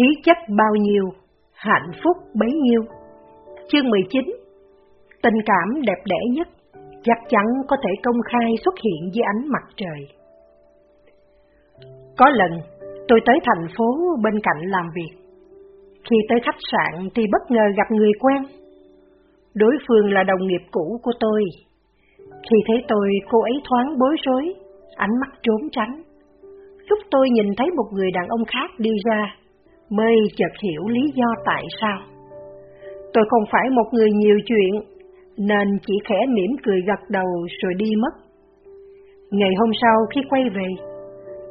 khí chất bao nhiêu, hạnh phúc bấy nhiêu. Chương 19 Tình cảm đẹp đẽ nhất, chắc chắn có thể công khai xuất hiện dưới ánh mặt trời. Có lần, tôi tới thành phố bên cạnh làm việc. Khi tới khách sạn thì bất ngờ gặp người quen. Đối phương là đồng nghiệp cũ của tôi. Khi thấy tôi, cô ấy thoáng bối rối, ánh mắt trốn tránh. Lúc tôi nhìn thấy một người đàn ông khác đi ra, mới chợt hiểu lý do tại sao. Tôi không phải một người nhiều chuyện, nên chỉ khẽ mỉm cười gật đầu rồi đi mất. Ngày hôm sau khi quay về,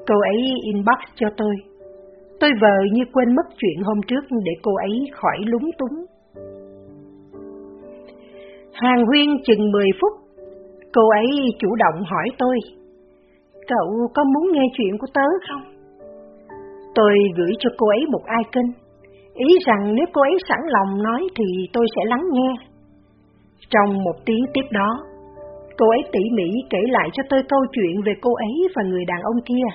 cô ấy inbox cho tôi. Tôi vờ như quên mất chuyện hôm trước để cô ấy khỏi lúng túng. Hàng huyên chừng 10 phút, cô ấy chủ động hỏi tôi, cậu có muốn nghe chuyện của tớ không? Tôi gửi cho cô ấy một icon, ý rằng nếu cô ấy sẵn lòng nói thì tôi sẽ lắng nghe. Trong một tiếng tiếp đó, cô ấy tỉ mỉ kể lại cho tôi câu chuyện về cô ấy và người đàn ông kia.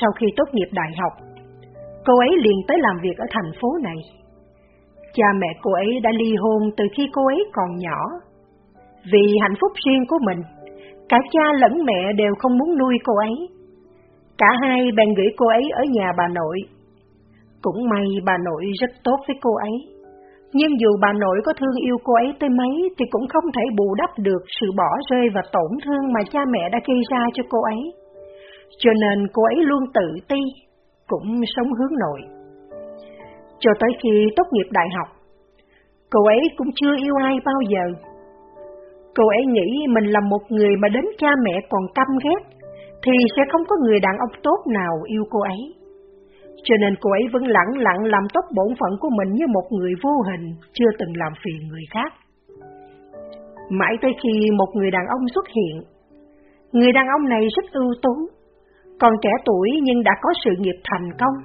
Sau khi tốt nghiệp đại học, cô ấy liền tới làm việc ở thành phố này. Cha mẹ cô ấy đã ly hôn từ khi cô ấy còn nhỏ. Vì hạnh phúc riêng của mình, cả cha lẫn mẹ đều không muốn nuôi cô ấy. Cả hai bèn gửi cô ấy ở nhà bà nội. Cũng may bà nội rất tốt với cô ấy. Nhưng dù bà nội có thương yêu cô ấy tới mấy thì cũng không thể bù đắp được sự bỏ rơi và tổn thương mà cha mẹ đã gây ra cho cô ấy. Cho nên cô ấy luôn tự ti, cũng sống hướng nội. Cho tới khi tốt nghiệp đại học, cô ấy cũng chưa yêu ai bao giờ. Cô ấy nghĩ mình là một người mà đến cha mẹ còn căm ghét, thì sẽ không có người đàn ông tốt nào yêu cô ấy. Cho nên cô ấy vẫn lặng lặng làm tốt bổn phận của mình như một người vô hình, chưa từng làm phiền người khác. Mãi tới khi một người đàn ông xuất hiện, người đàn ông này rất ưu tú, còn trẻ tuổi nhưng đã có sự nghiệp thành công,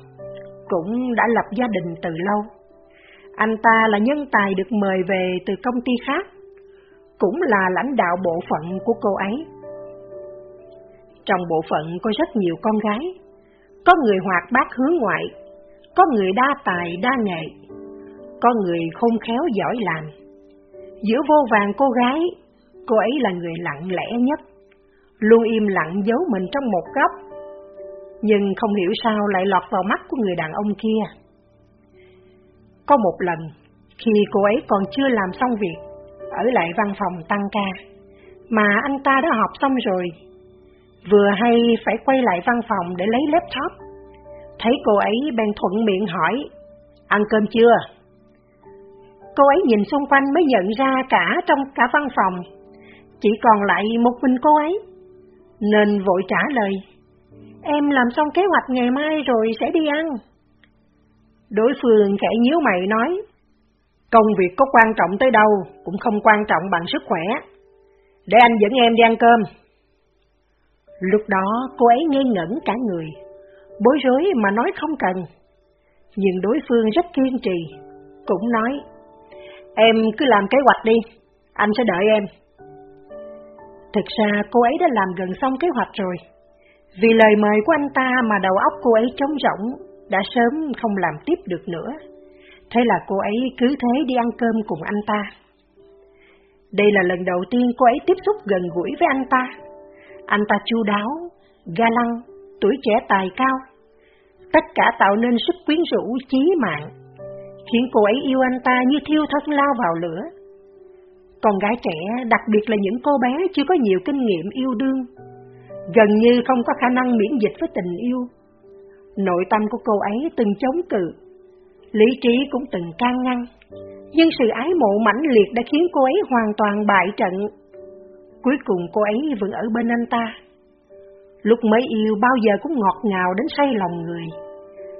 cũng đã lập gia đình từ lâu. Anh ta là nhân tài được mời về từ công ty khác, cũng là lãnh đạo bộ phận của cô ấy. Trong bộ phận có rất nhiều con gái, có người hoạt bát hướng ngoại, có người đa tài đa nghệ, có người khôn khéo giỏi làm. Giữa vô vàng cô gái, cô ấy là người lặng lẽ nhất, luôn im lặng giấu mình trong một góc, nhưng không hiểu sao lại lọt vào mắt của người đàn ông kia. Có một lần, khi cô ấy còn chưa làm xong việc, ở lại văn phòng tăng ca, mà anh ta đã học xong rồi vừa hay phải quay lại văn phòng để lấy laptop. Thấy cô ấy bèn thuận miệng hỏi, ăn cơm chưa? Cô ấy nhìn xung quanh mới nhận ra cả trong cả văn phòng, chỉ còn lại một mình cô ấy, nên vội trả lời, em làm xong kế hoạch ngày mai rồi sẽ đi ăn. Đối phương khẽ nhíu mày nói, công việc có quan trọng tới đâu cũng không quan trọng bằng sức khỏe, để anh dẫn em đi ăn cơm. Lúc đó cô ấy ngây ngẩn cả người, bối rối mà nói không cần. Nhưng đối phương rất kiên trì, cũng nói, em cứ làm kế hoạch đi, anh sẽ đợi em. Thực ra cô ấy đã làm gần xong kế hoạch rồi, vì lời mời của anh ta mà đầu óc cô ấy trống rỗng, đã sớm không làm tiếp được nữa. Thế là cô ấy cứ thế đi ăn cơm cùng anh ta. Đây là lần đầu tiên cô ấy tiếp xúc gần gũi với anh ta. Anh ta chu đáo, ga lăng, tuổi trẻ tài cao. Tất cả tạo nên sức quyến rũ chí mạng, khiến cô ấy yêu anh ta như thiêu thân lao vào lửa. Con gái trẻ, đặc biệt là những cô bé chưa có nhiều kinh nghiệm yêu đương, gần như không có khả năng miễn dịch với tình yêu. Nội tâm của cô ấy từng chống cự, lý trí cũng từng can ngăn, nhưng sự ái mộ mãnh liệt đã khiến cô ấy hoàn toàn bại trận Cuối cùng cô ấy vẫn ở bên anh ta. Lúc mới yêu bao giờ cũng ngọt ngào đến say lòng người.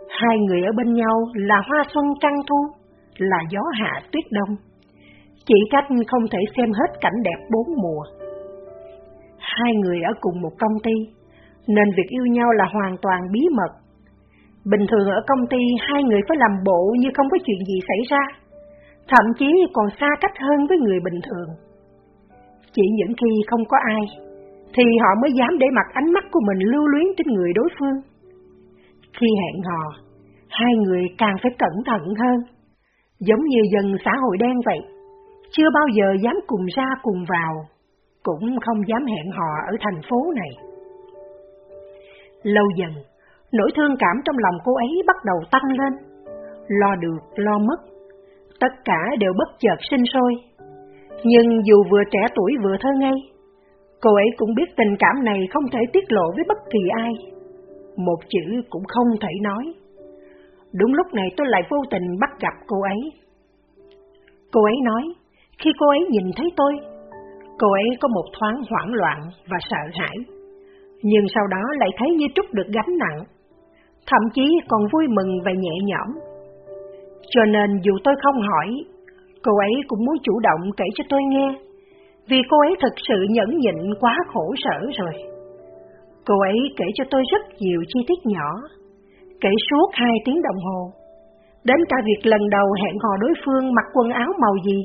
Hai người ở bên nhau là hoa xuân trăng thu, là gió hạ tuyết đông. Chỉ cách không thể xem hết cảnh đẹp bốn mùa. Hai người ở cùng một công ty, nên việc yêu nhau là hoàn toàn bí mật. Bình thường ở công ty hai người phải làm bộ như không có chuyện gì xảy ra, thậm chí còn xa cách hơn với người bình thường. Chỉ những khi không có ai, thì họ mới dám để mặt ánh mắt của mình lưu luyến trên người đối phương. Khi hẹn hò, hai người càng phải cẩn thận hơn, giống như dân xã hội đen vậy, chưa bao giờ dám cùng ra cùng vào, cũng không dám hẹn hò ở thành phố này. Lâu dần, nỗi thương cảm trong lòng cô ấy bắt đầu tăng lên, lo được, lo mất, tất cả đều bất chợt sinh sôi. Nhưng dù vừa trẻ tuổi vừa thơ ngây, cô ấy cũng biết tình cảm này không thể tiết lộ với bất kỳ ai, một chữ cũng không thể nói. Đúng lúc này tôi lại vô tình bắt gặp cô ấy. Cô ấy nói, khi cô ấy nhìn thấy tôi, cô ấy có một thoáng hoảng loạn và sợ hãi, nhưng sau đó lại thấy như trút được gánh nặng, thậm chí còn vui mừng và nhẹ nhõm. Cho nên dù tôi không hỏi, cô ấy cũng muốn chủ động kể cho tôi nghe, vì cô ấy thực sự nhẫn nhịn quá khổ sở rồi. Cô ấy kể cho tôi rất nhiều chi tiết nhỏ, kể suốt hai tiếng đồng hồ. Đến cả việc lần đầu hẹn hò đối phương mặc quần áo màu gì,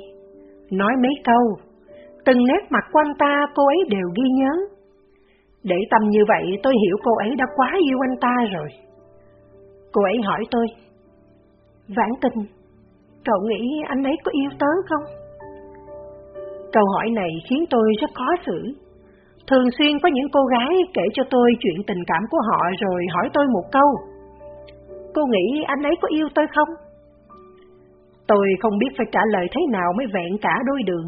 nói mấy câu, từng nét mặt của anh ta cô ấy đều ghi nhớ. Để tâm như vậy tôi hiểu cô ấy đã quá yêu anh ta rồi. Cô ấy hỏi tôi, Vãn tình, cậu nghĩ anh ấy có yêu tớ không? Câu hỏi này khiến tôi rất khó xử. Thường xuyên có những cô gái kể cho tôi chuyện tình cảm của họ rồi hỏi tôi một câu. Cô nghĩ anh ấy có yêu tôi không? Tôi không biết phải trả lời thế nào mới vẹn cả đôi đường.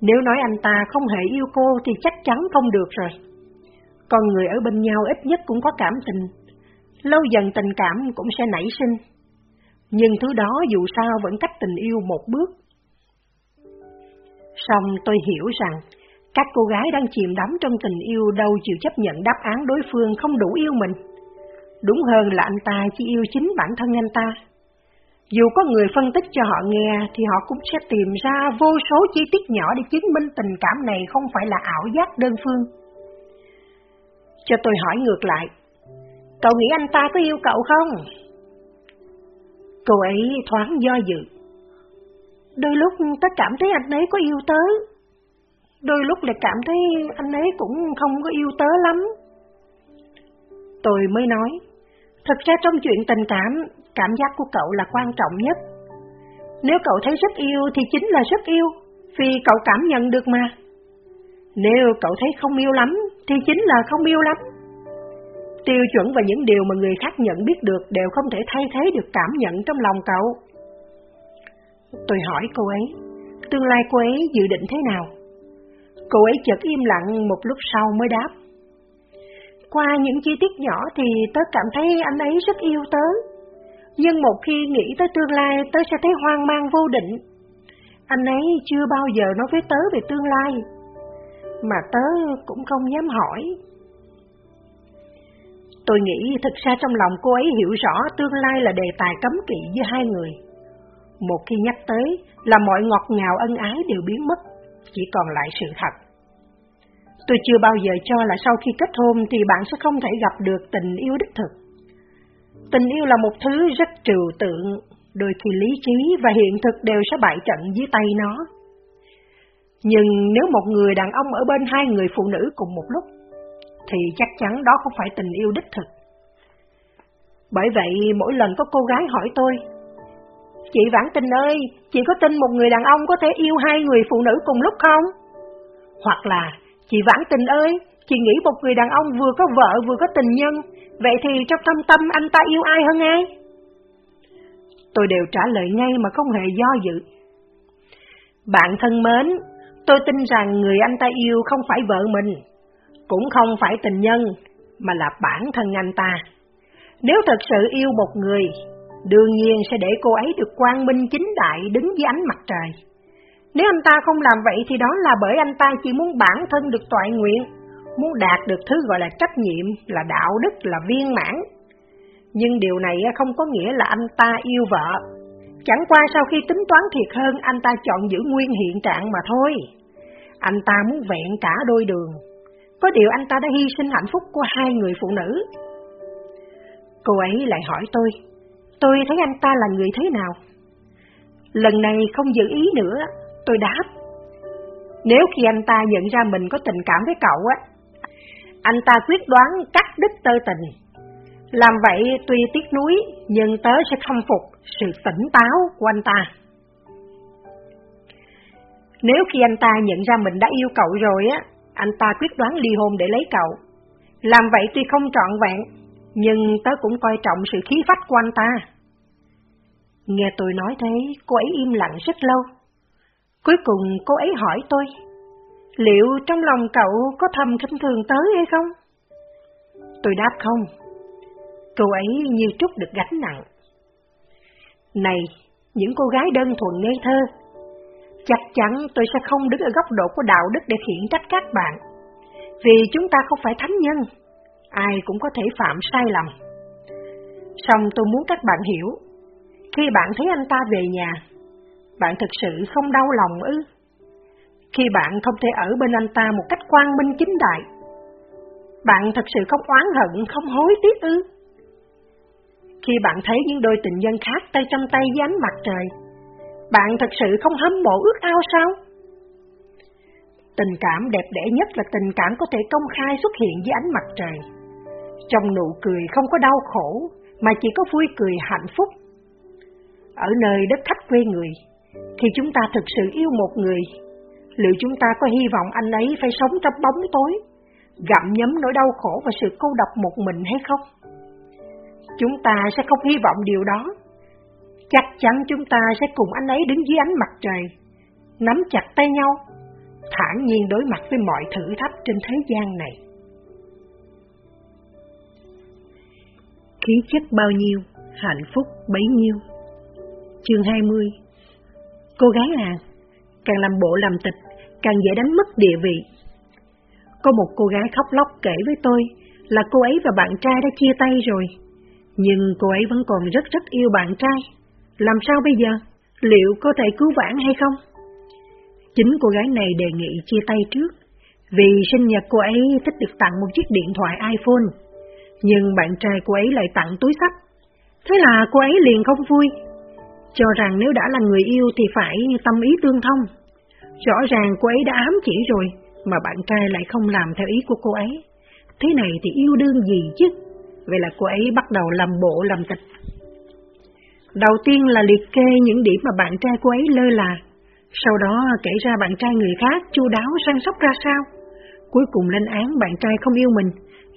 Nếu nói anh ta không hề yêu cô thì chắc chắn không được rồi. Con người ở bên nhau ít nhất cũng có cảm tình. Lâu dần tình cảm cũng sẽ nảy sinh. Nhưng thứ đó dù sao vẫn cách tình yêu một bước. Xong tôi hiểu rằng, các cô gái đang chìm đắm trong tình yêu đâu chịu chấp nhận đáp án đối phương không đủ yêu mình. Đúng hơn là anh ta chỉ yêu chính bản thân anh ta. Dù có người phân tích cho họ nghe thì họ cũng sẽ tìm ra vô số chi tiết nhỏ để chứng minh tình cảm này không phải là ảo giác đơn phương. Cho tôi hỏi ngược lại, cậu nghĩ anh ta có yêu cậu không? Cô ấy thoáng do dự. Đôi lúc ta cảm thấy anh ấy có yêu tớ, đôi lúc lại cảm thấy anh ấy cũng không có yêu tớ lắm. Tôi mới nói, thật ra trong chuyện tình cảm, cảm giác của cậu là quan trọng nhất. Nếu cậu thấy rất yêu thì chính là rất yêu, vì cậu cảm nhận được mà. Nếu cậu thấy không yêu lắm thì chính là không yêu lắm. Tiêu chuẩn và những điều mà người khác nhận biết được đều không thể thay thế được cảm nhận trong lòng cậu. Tôi hỏi cô ấy, tương lai cô ấy dự định thế nào? Cô ấy chợt im lặng một lúc sau mới đáp. Qua những chi tiết nhỏ thì tớ cảm thấy anh ấy rất yêu tớ. Nhưng một khi nghĩ tới tương lai tớ sẽ thấy hoang mang vô định. Anh ấy chưa bao giờ nói với tớ về tương lai. Mà tớ cũng không dám hỏi. Tôi nghĩ thực ra trong lòng cô ấy hiểu rõ tương lai là đề tài cấm kỵ giữa hai người. Một khi nhắc tới là mọi ngọt ngào ân ái đều biến mất, chỉ còn lại sự thật. Tôi chưa bao giờ cho là sau khi kết hôn thì bạn sẽ không thể gặp được tình yêu đích thực. Tình yêu là một thứ rất trừu tượng, đôi khi lý trí và hiện thực đều sẽ bại trận dưới tay nó. Nhưng nếu một người đàn ông ở bên hai người phụ nữ cùng một lúc, thì chắc chắn đó không phải tình yêu đích thực. Bởi vậy, mỗi lần có cô gái hỏi tôi, Chị Vãn Tình ơi, chị có tin một người đàn ông có thể yêu hai người phụ nữ cùng lúc không? Hoặc là, chị Vãn Tình ơi, chị nghĩ một người đàn ông vừa có vợ vừa có tình nhân, vậy thì trong thâm tâm anh ta yêu ai hơn ai? Tôi đều trả lời ngay mà không hề do dự. Bạn thân mến, tôi tin rằng người anh ta yêu không phải vợ mình, cũng không phải tình nhân, mà là bản thân anh ta. Nếu thật sự yêu một người, đương nhiên sẽ để cô ấy được quang minh chính đại đứng dưới ánh mặt trời. Nếu anh ta không làm vậy thì đó là bởi anh ta chỉ muốn bản thân được toại nguyện, muốn đạt được thứ gọi là trách nhiệm, là đạo đức, là viên mãn. Nhưng điều này không có nghĩa là anh ta yêu vợ. Chẳng qua sau khi tính toán thiệt hơn, anh ta chọn giữ nguyên hiện trạng mà thôi. Anh ta muốn vẹn cả đôi đường, có điều anh ta đã hy sinh hạnh phúc của hai người phụ nữ. Cô ấy lại hỏi tôi, tôi thấy anh ta là người thế nào? Lần này không giữ ý nữa, tôi đáp. Nếu khi anh ta nhận ra mình có tình cảm với cậu á, anh ta quyết đoán cắt đứt tơ tình. Làm vậy tuy tiếc nuối, nhưng tớ sẽ không phục sự tỉnh táo của anh ta. Nếu khi anh ta nhận ra mình đã yêu cậu rồi á, anh ta quyết đoán ly hôn để lấy cậu. Làm vậy tuy không trọn vẹn, nhưng tớ cũng coi trọng sự khí phách của anh ta. Nghe tôi nói thế, cô ấy im lặng rất lâu. Cuối cùng cô ấy hỏi tôi, liệu trong lòng cậu có thầm khinh thường tới hay không? Tôi đáp không. Cô ấy như trút được gánh nặng. Này, những cô gái đơn thuần ngây thơ, chắc chắn tôi sẽ không đứng ở góc độ của đạo đức để khiển trách các bạn, vì chúng ta không phải thánh nhân, ai cũng có thể phạm sai lầm. Xong tôi muốn các bạn hiểu, khi bạn thấy anh ta về nhà, bạn thực sự không đau lòng ư? Khi bạn không thể ở bên anh ta một cách quang minh chính đại, bạn thật sự không oán hận, không hối tiếc ư? Khi bạn thấy những đôi tình nhân khác tay trong tay với ánh mặt trời, bạn thật sự không hâm mộ ước ao sao? Tình cảm đẹp đẽ nhất là tình cảm có thể công khai xuất hiện dưới ánh mặt trời. Trong nụ cười không có đau khổ, mà chỉ có vui cười hạnh phúc. Ở nơi đất khách quê người, khi chúng ta thực sự yêu một người, liệu chúng ta có hy vọng anh ấy phải sống trong bóng tối, gặm nhấm nỗi đau khổ và sự cô độc một mình hay không? Chúng ta sẽ không hy vọng điều đó. Chắc chắn chúng ta sẽ cùng anh ấy đứng dưới ánh mặt trời, nắm chặt tay nhau, thản nhiên đối mặt với mọi thử thách trên thế gian này. Khí chất bao nhiêu, hạnh phúc bấy nhiêu. Chương 20 Cô gái à, càng làm bộ làm tịch, càng dễ đánh mất địa vị. Có một cô gái khóc lóc kể với tôi là cô ấy và bạn trai đã chia tay rồi. Nhưng cô ấy vẫn còn rất rất yêu bạn trai. Làm sao bây giờ? Liệu có thể cứu vãn hay không? Chính cô gái này đề nghị chia tay trước, vì sinh nhật cô ấy thích được tặng một chiếc điện thoại iPhone. Nhưng bạn trai cô ấy lại tặng túi sách. Thế là cô ấy liền không vui, cho rằng nếu đã là người yêu thì phải tâm ý tương thông. Rõ ràng cô ấy đã ám chỉ rồi, mà bạn trai lại không làm theo ý của cô ấy. Thế này thì yêu đương gì chứ? Vậy là cô ấy bắt đầu làm bộ làm tịch. Đầu tiên là liệt kê những điểm mà bạn trai cô ấy lơ là, sau đó kể ra bạn trai người khác chu đáo săn sóc ra sao. Cuối cùng lên án bạn trai không yêu mình,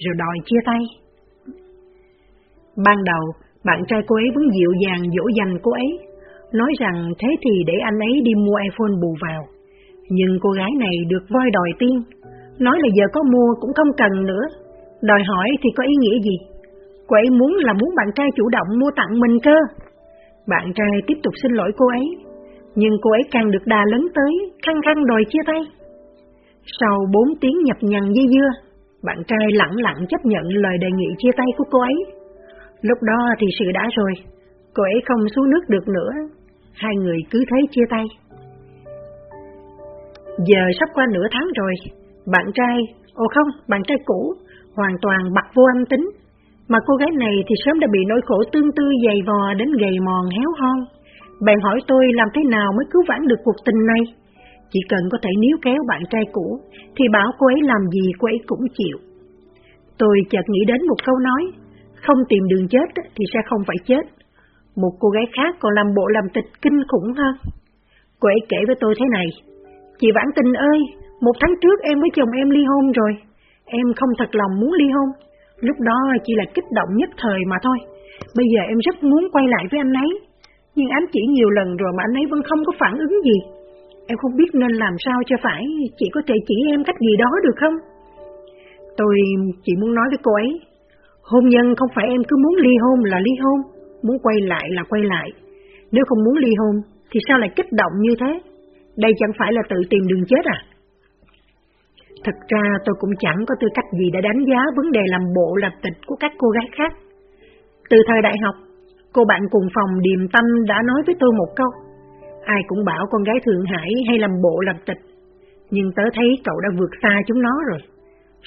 rồi đòi chia tay. Ban đầu, bạn trai cô ấy vẫn dịu dàng dỗ dành cô ấy, nói rằng thế thì để anh ấy đi mua iPhone bù vào. Nhưng cô gái này được voi đòi tiên, nói là giờ có mua cũng không cần nữa, đòi hỏi thì có ý nghĩa gì? Cô ấy muốn là muốn bạn trai chủ động mua tặng mình cơ. Bạn trai tiếp tục xin lỗi cô ấy, nhưng cô ấy càng được đà lớn tới, khăng khăng đòi chia tay. Sau bốn tiếng nhập nhằn dây dưa, bạn trai lặng lặng chấp nhận lời đề nghị chia tay của cô ấy. Lúc đó thì sự đã rồi, cô ấy không xuống nước được nữa, hai người cứ thế chia tay. Giờ sắp qua nửa tháng rồi, bạn trai, ồ không, bạn trai cũ, hoàn toàn bật vô âm tính, mà cô gái này thì sớm đã bị nỗi khổ tương tư dày vò đến gầy mòn héo hon. Bạn hỏi tôi làm thế nào mới cứu vãn được cuộc tình này? Chỉ cần có thể níu kéo bạn trai cũ, thì bảo cô ấy làm gì cô ấy cũng chịu. Tôi chợt nghĩ đến một câu nói, không tìm đường chết thì sẽ không phải chết. Một cô gái khác còn làm bộ làm tịch kinh khủng hơn. Cô ấy kể với tôi thế này, Chị Vãn Tình ơi, một tháng trước em với chồng em ly hôn rồi, em không thật lòng muốn ly hôn, lúc đó chỉ là kích động nhất thời mà thôi. Bây giờ em rất muốn quay lại với anh ấy, nhưng ám chỉ nhiều lần rồi mà anh ấy vẫn không có phản ứng gì. Em không biết nên làm sao cho phải, chị có thể chỉ em cách gì đó được không? Tôi chỉ muốn nói với cô ấy, hôn nhân không phải em cứ muốn ly hôn là ly hôn, muốn quay lại là quay lại. Nếu không muốn ly hôn, thì sao lại kích động như thế? Đây chẳng phải là tự tìm đường chết à? Thật ra tôi cũng chẳng có tư cách gì để đánh giá vấn đề làm bộ làm tịch của các cô gái khác. Từ thời đại học, cô bạn cùng phòng Điềm Tâm đã nói với tôi một câu. Ai cũng bảo con gái Thượng Hải hay làm bộ làm tịch, nhưng tớ thấy cậu đã vượt xa chúng nó rồi.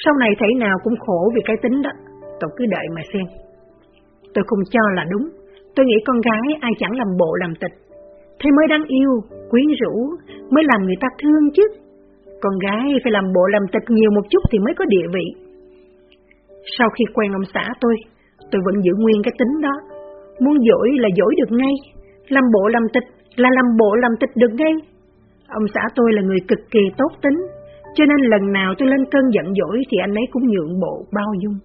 Sau này thấy nào cũng khổ vì cái tính đó, cậu cứ đợi mà xem. Tôi không cho là đúng, tôi nghĩ con gái ai chẳng làm bộ làm tịch. Thế mới đáng yêu, quyến rũ, mới làm người ta thương chứ. Con gái phải làm bộ làm tịch nhiều một chút thì mới có địa vị. Sau khi quen ông xã tôi, tôi vẫn giữ nguyên cái tính đó. Muốn dỗi là dỗi được ngay, làm bộ làm tịch là làm bộ làm tịch được ngay. Ông xã tôi là người cực kỳ tốt tính, cho nên lần nào tôi lên cơn giận dỗi thì anh ấy cũng nhượng bộ bao dung.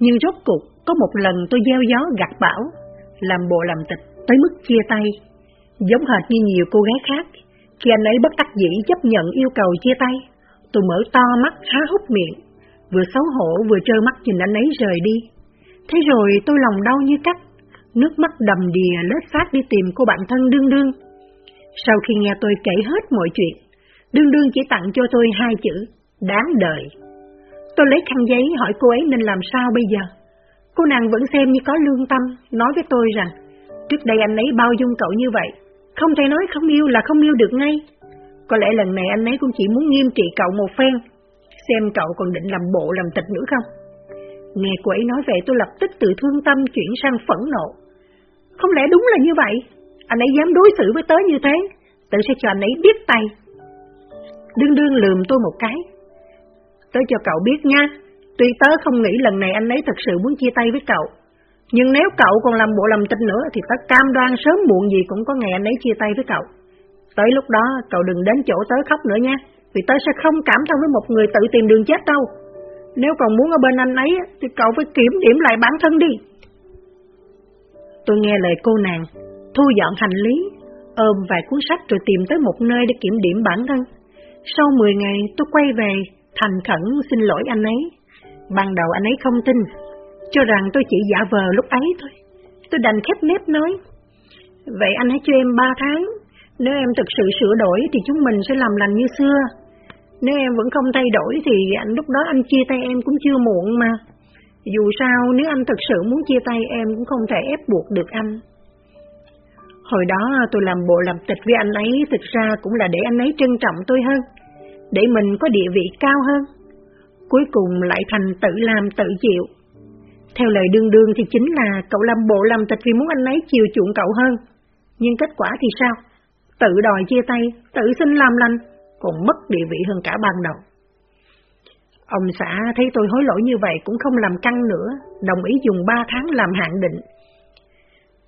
Nhưng rốt cuộc, có một lần tôi gieo gió gặt bão, làm bộ làm tịch tới mức chia tay. Giống hệt như nhiều cô gái khác, khi anh ấy bất đắc dĩ chấp nhận yêu cầu chia tay, tôi mở to mắt há hốc miệng, vừa xấu hổ vừa trơ mắt nhìn anh ấy rời đi. Thế rồi tôi lòng đau như cắt, nước mắt đầm đìa lết phát đi tìm cô bạn thân đương đương. Sau khi nghe tôi kể hết mọi chuyện, đương đương chỉ tặng cho tôi hai chữ, đáng đời. Tôi lấy khăn giấy hỏi cô ấy nên làm sao bây giờ. Cô nàng vẫn xem như có lương tâm, nói với tôi rằng, trước đây anh ấy bao dung cậu như vậy, không thể nói không yêu là không yêu được ngay. Có lẽ lần này anh ấy cũng chỉ muốn nghiêm trị cậu một phen, xem cậu còn định làm bộ làm tịch nữa không. Nghe cô ấy nói vậy tôi lập tức từ thương tâm chuyển sang phẫn nộ. Không lẽ đúng là như vậy? Anh ấy dám đối xử với tớ như thế, tớ sẽ cho anh ấy biết tay. Đương đương lườm tôi một cái. Tớ cho cậu biết nha, tuy tớ không nghĩ lần này anh ấy thật sự muốn chia tay với cậu, nhưng nếu cậu còn làm bộ làm tinh nữa thì tớ cam đoan sớm muộn gì cũng có ngày anh ấy chia tay với cậu. Tới lúc đó cậu đừng đến chỗ tớ khóc nữa nha, vì tớ sẽ không cảm thông với một người tự tìm đường chết đâu. Nếu còn muốn ở bên anh ấy thì cậu phải kiểm điểm lại bản thân đi. Tôi nghe lời cô nàng, thu dọn hành lý, ôm vài cuốn sách rồi tìm tới một nơi để kiểm điểm bản thân. Sau 10 ngày tôi quay về, thành khẩn xin lỗi anh ấy. Ban đầu anh ấy không tin, cho rằng tôi chỉ giả vờ lúc ấy thôi. Tôi đành khép nếp nói, vậy anh hãy cho em 3 tháng, nếu em thực sự sửa đổi thì chúng mình sẽ làm lành như xưa. Nếu em vẫn không thay đổi thì anh lúc đó anh chia tay em cũng chưa muộn mà. Dù sao nếu anh thực sự muốn chia tay em cũng không thể ép buộc được anh. Hồi đó tôi làm bộ làm tịch với anh ấy thực ra cũng là để anh ấy trân trọng tôi hơn, để mình có địa vị cao hơn. Cuối cùng lại thành tự làm tự chịu. Theo lời đương đương thì chính là cậu làm bộ làm tịch vì muốn anh ấy chiều chuộng cậu hơn. Nhưng kết quả thì sao? Tự đòi chia tay, tự xin làm lành, còn mất địa vị hơn cả ban đầu. Ông xã thấy tôi hối lỗi như vậy cũng không làm căng nữa, đồng ý dùng 3 tháng làm hạn định.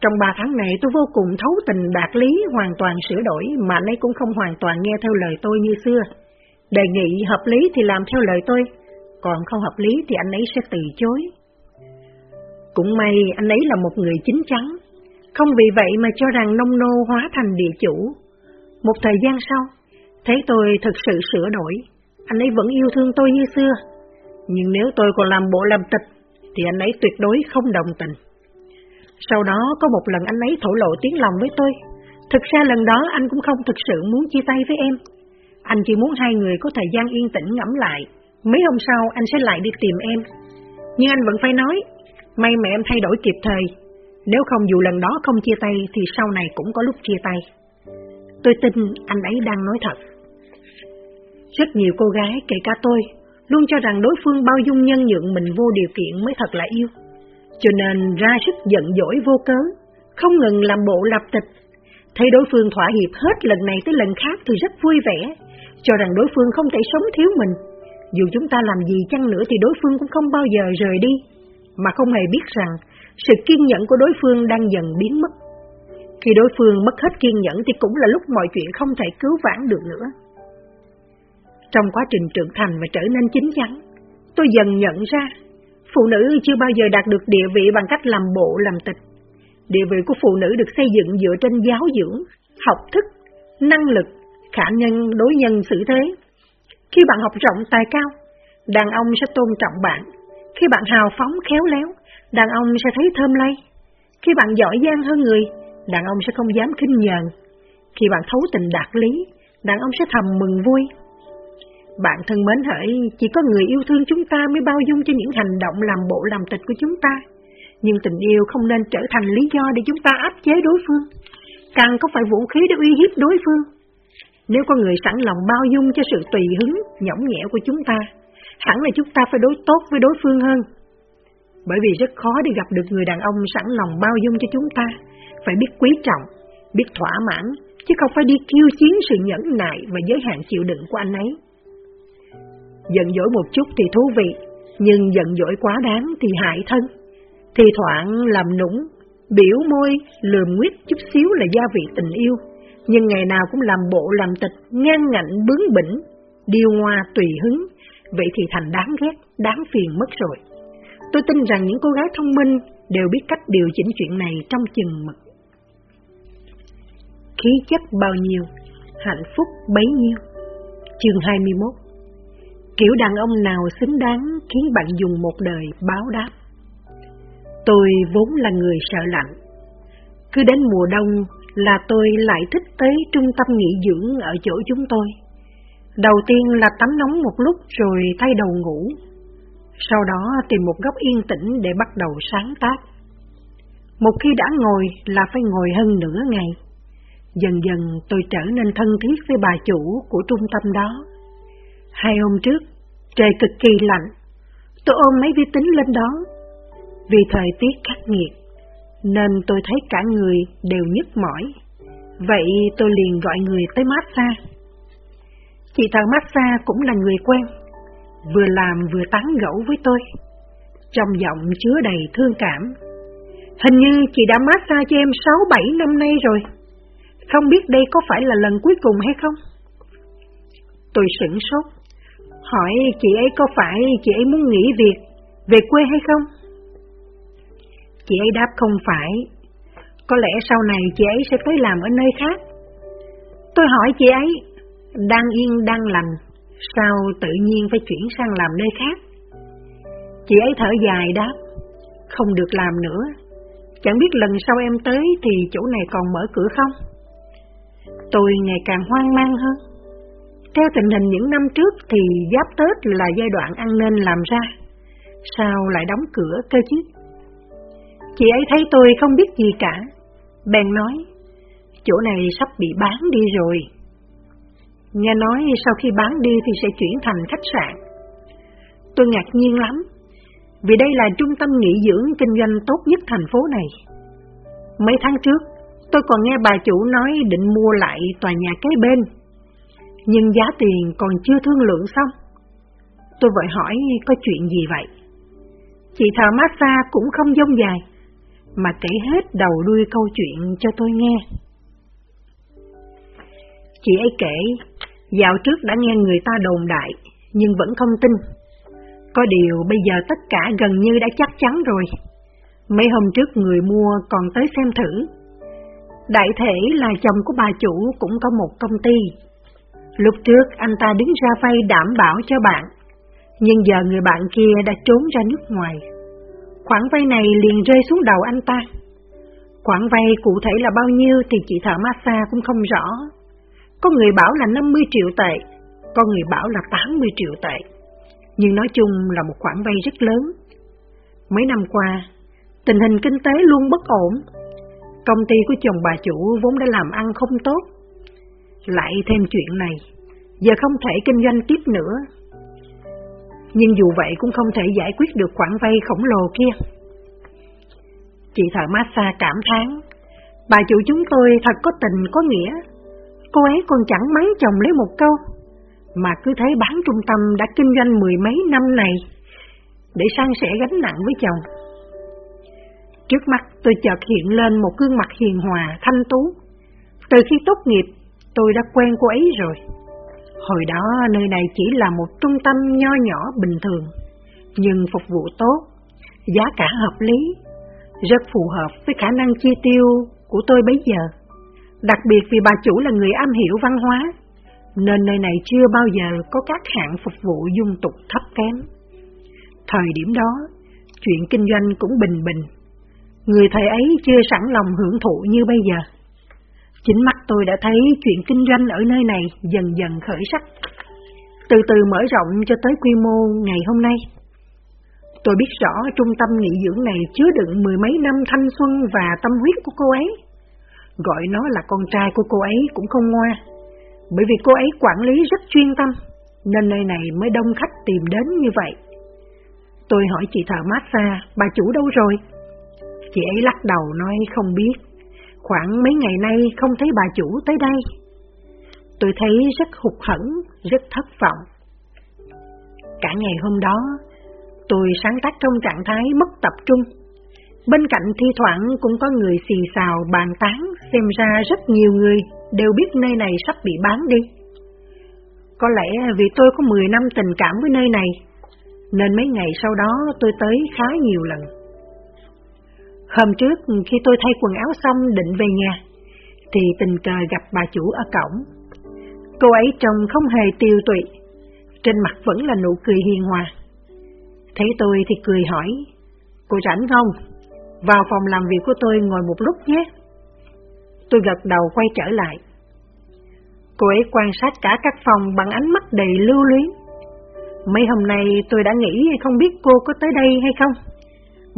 Trong 3 tháng này tôi vô cùng thấu tình đạt lý, hoàn toàn sửa đổi, mà anh ấy cũng không hoàn toàn nghe theo lời tôi như xưa. Đề nghị hợp lý thì làm theo lời tôi, còn không hợp lý thì anh ấy sẽ từ chối. Cũng may anh ấy là một người chính chắn, không vì vậy mà cho rằng nông nô hóa thành địa chủ. Một thời gian sau, thấy tôi thật sự sửa đổi, anh ấy vẫn yêu thương tôi như xưa. Nhưng nếu tôi còn làm bộ làm tịch, thì anh ấy tuyệt đối không đồng tình. Sau đó có một lần anh ấy thổ lộ tiếng lòng với tôi. Thực ra lần đó anh cũng không thực sự muốn chia tay với em. Anh chỉ muốn hai người có thời gian yên tĩnh ngẫm lại. Mấy hôm sau anh sẽ lại đi tìm em. Nhưng anh vẫn phải nói, may mà em thay đổi kịp thời. Nếu không dù lần đó không chia tay thì sau này cũng có lúc chia tay. Tôi tin anh ấy đang nói thật. Rất nhiều cô gái, kể cả tôi, luôn cho rằng đối phương bao dung nhân nhượng mình vô điều kiện mới thật là yêu. Cho nên ra sức giận dỗi vô cớ, không ngừng làm bộ lập tịch. Thấy đối phương thỏa hiệp hết lần này tới lần khác thì rất vui vẻ, cho rằng đối phương không thể sống thiếu mình. Dù chúng ta làm gì chăng nữa thì đối phương cũng không bao giờ rời đi, mà không hề biết rằng sự kiên nhẫn của đối phương đang dần biến mất. Khi đối phương mất hết kiên nhẫn thì cũng là lúc mọi chuyện không thể cứu vãn được nữa. Trong quá trình trưởng thành và trở nên chín chắn, tôi dần nhận ra, phụ nữ chưa bao giờ đạt được địa vị bằng cách làm bộ làm tịch. Địa vị của phụ nữ được xây dựng dựa trên giáo dưỡng, học thức, năng lực, khả năng đối nhân xử thế. Khi bạn học rộng tài cao, đàn ông sẽ tôn trọng bạn. Khi bạn hào phóng khéo léo, đàn ông sẽ thấy thơm lây. Khi bạn giỏi giang hơn người, đàn ông sẽ không dám khinh nhờn. Khi bạn thấu tình đạt lý, đàn ông sẽ thầm mừng vui. Bạn thân mến hỡi, chỉ có người yêu thương chúng ta mới bao dung cho những hành động làm bộ làm tịch của chúng ta. Nhưng tình yêu không nên trở thành lý do để chúng ta áp chế đối phương. Càng có phải vũ khí để uy hiếp đối phương. Nếu có người sẵn lòng bao dung cho sự tùy hứng, nhõng nhẽo của chúng ta, hẳn là chúng ta phải đối tốt với đối phương hơn. Bởi vì rất khó để gặp được người đàn ông sẵn lòng bao dung cho chúng ta, phải biết quý trọng, biết thỏa mãn, chứ không phải đi kiêu chiến sự nhẫn nại và giới hạn chịu đựng của anh ấy. Giận dỗi một chút thì thú vị, nhưng giận dỗi quá đáng thì hại thân. Thì thoảng làm nũng, biểu môi, lườm nguyết chút xíu là gia vị tình yêu, nhưng ngày nào cũng làm bộ làm tịch, ngang ngạnh bướng bỉnh, điêu ngoa tùy hứng, vậy thì thành đáng ghét, đáng phiền mất rồi. Tôi tin rằng những cô gái thông minh đều biết cách điều chỉnh chuyện này trong chừng mực. Khí chất bao nhiêu, hạnh phúc bấy nhiêu. Chương 21 Kiểu đàn ông nào xứng đáng khiến bạn dùng một đời báo đáp. Tôi vốn là người sợ lạnh. Cứ đến mùa đông là tôi lại thích tới trung tâm nghỉ dưỡng ở chỗ chúng tôi. Đầu tiên là tắm nóng một lúc rồi thay đầu ngủ. Sau đó tìm một góc yên tĩnh để bắt đầu sáng tác. Một khi đã ngồi là phải ngồi hơn nửa ngày. Dần dần tôi trở nên thân thiết với bà chủ của trung tâm đó. Hai hôm trước, trời cực kỳ lạnh, tôi ôm máy vi tính lên đó. Vì thời tiết khắc nghiệt, nên tôi thấy cả người đều nhức mỏi. Vậy tôi liền gọi người tới massage. Chị thợ massage cũng là người quen, vừa làm vừa tán gẫu với tôi. Trong giọng chứa đầy thương cảm. Hình như chị đã massage cho em 6-7 năm nay rồi. Không biết đây có phải là lần cuối cùng hay không? Tôi sửng sốt, hỏi chị ấy có phải chị ấy muốn nghỉ việc, về quê hay không? Chị ấy đáp không phải, có lẽ sau này chị ấy sẽ tới làm ở nơi khác. Tôi hỏi chị ấy, đang yên đang lành, sao tự nhiên phải chuyển sang làm nơi khác? Chị ấy thở dài đáp, không được làm nữa, chẳng biết lần sau em tới thì chỗ này còn mở cửa không? Tôi ngày càng hoang mang hơn. Theo tình hình những năm trước thì giáp Tết là giai đoạn ăn nên làm ra. Sao lại đóng cửa cơ chứ? Chị ấy thấy tôi không biết gì cả. Bèn nói, chỗ này sắp bị bán đi rồi. Nghe nói sau khi bán đi thì sẽ chuyển thành khách sạn. Tôi ngạc nhiên lắm, vì đây là trung tâm nghỉ dưỡng kinh doanh tốt nhất thành phố này. Mấy tháng trước, Tôi còn nghe bà chủ nói định mua lại tòa nhà kế bên, nhưng giá tiền còn chưa thương lượng xong. Tôi vội hỏi có chuyện gì vậy? Chị thợ massage cũng không dông dài, mà kể hết đầu đuôi câu chuyện cho tôi nghe. Chị ấy kể, dạo trước đã nghe người ta đồn đại, nhưng vẫn không tin. Có điều bây giờ tất cả gần như đã chắc chắn rồi. Mấy hôm trước người mua còn tới xem thử, Đại thể là chồng của bà chủ cũng có một công ty. Lúc trước anh ta đứng ra vay đảm bảo cho bạn, nhưng giờ người bạn kia đã trốn ra nước ngoài. Khoản vay này liền rơi xuống đầu anh ta. Khoản vay cụ thể là bao nhiêu thì chị thợ massage cũng không rõ. Có người bảo là 50 triệu tệ, có người bảo là 80 triệu tệ. Nhưng nói chung là một khoản vay rất lớn. Mấy năm qua, tình hình kinh tế luôn bất ổn, Công ty của chồng bà chủ vốn đã làm ăn không tốt. Lại thêm chuyện này, giờ không thể kinh doanh tiếp nữa. Nhưng dù vậy cũng không thể giải quyết được khoản vay khổng lồ kia. Chị thợ massage cảm thán, bà chủ chúng tôi thật có tình có nghĩa. Cô ấy còn chẳng mắng chồng lấy một câu, mà cứ thấy bán trung tâm đã kinh doanh mười mấy năm này, để sang sẻ gánh nặng với chồng. Trước mắt tôi chợt hiện lên một gương mặt hiền hòa, thanh tú. Từ khi tốt nghiệp, tôi đã quen cô ấy rồi. Hồi đó nơi này chỉ là một trung tâm nho nhỏ bình thường, nhưng phục vụ tốt, giá cả hợp lý, rất phù hợp với khả năng chi tiêu của tôi bấy giờ. Đặc biệt vì bà chủ là người am hiểu văn hóa, nên nơi này chưa bao giờ có các hạng phục vụ dung tục thấp kém. Thời điểm đó, chuyện kinh doanh cũng bình bình, Người thầy ấy chưa sẵn lòng hưởng thụ như bây giờ. Chính mắt tôi đã thấy chuyện kinh doanh ở nơi này dần dần khởi sắc, từ từ mở rộng cho tới quy mô ngày hôm nay. Tôi biết rõ trung tâm nghỉ dưỡng này chứa đựng mười mấy năm thanh xuân và tâm huyết của cô ấy. Gọi nó là con trai của cô ấy cũng không ngoa, bởi vì cô ấy quản lý rất chuyên tâm, nên nơi này mới đông khách tìm đến như vậy. Tôi hỏi chị thợ massage, bà chủ đâu rồi? Chị ấy lắc đầu nói không biết, khoảng mấy ngày nay không thấy bà chủ tới đây. Tôi thấy rất hụt hẫng, rất thất vọng. Cả ngày hôm đó, tôi sáng tác trong trạng thái mất tập trung. Bên cạnh thi thoảng cũng có người xì xào bàn tán, xem ra rất nhiều người đều biết nơi này sắp bị bán đi. Có lẽ vì tôi có 10 năm tình cảm với nơi này, nên mấy ngày sau đó tôi tới khá nhiều lần. Hôm trước khi tôi thay quần áo xong định về nhà, thì tình cờ gặp bà chủ ở cổng. Cô ấy trông không hề tiêu tụy, trên mặt vẫn là nụ cười hiền hòa. Thấy tôi thì cười hỏi, cô rảnh không? Vào phòng làm việc của tôi ngồi một lúc nhé. Tôi gật đầu quay trở lại. Cô ấy quan sát cả các phòng bằng ánh mắt đầy lưu luyến. Mấy hôm nay tôi đã nghĩ không biết cô có tới đây hay không.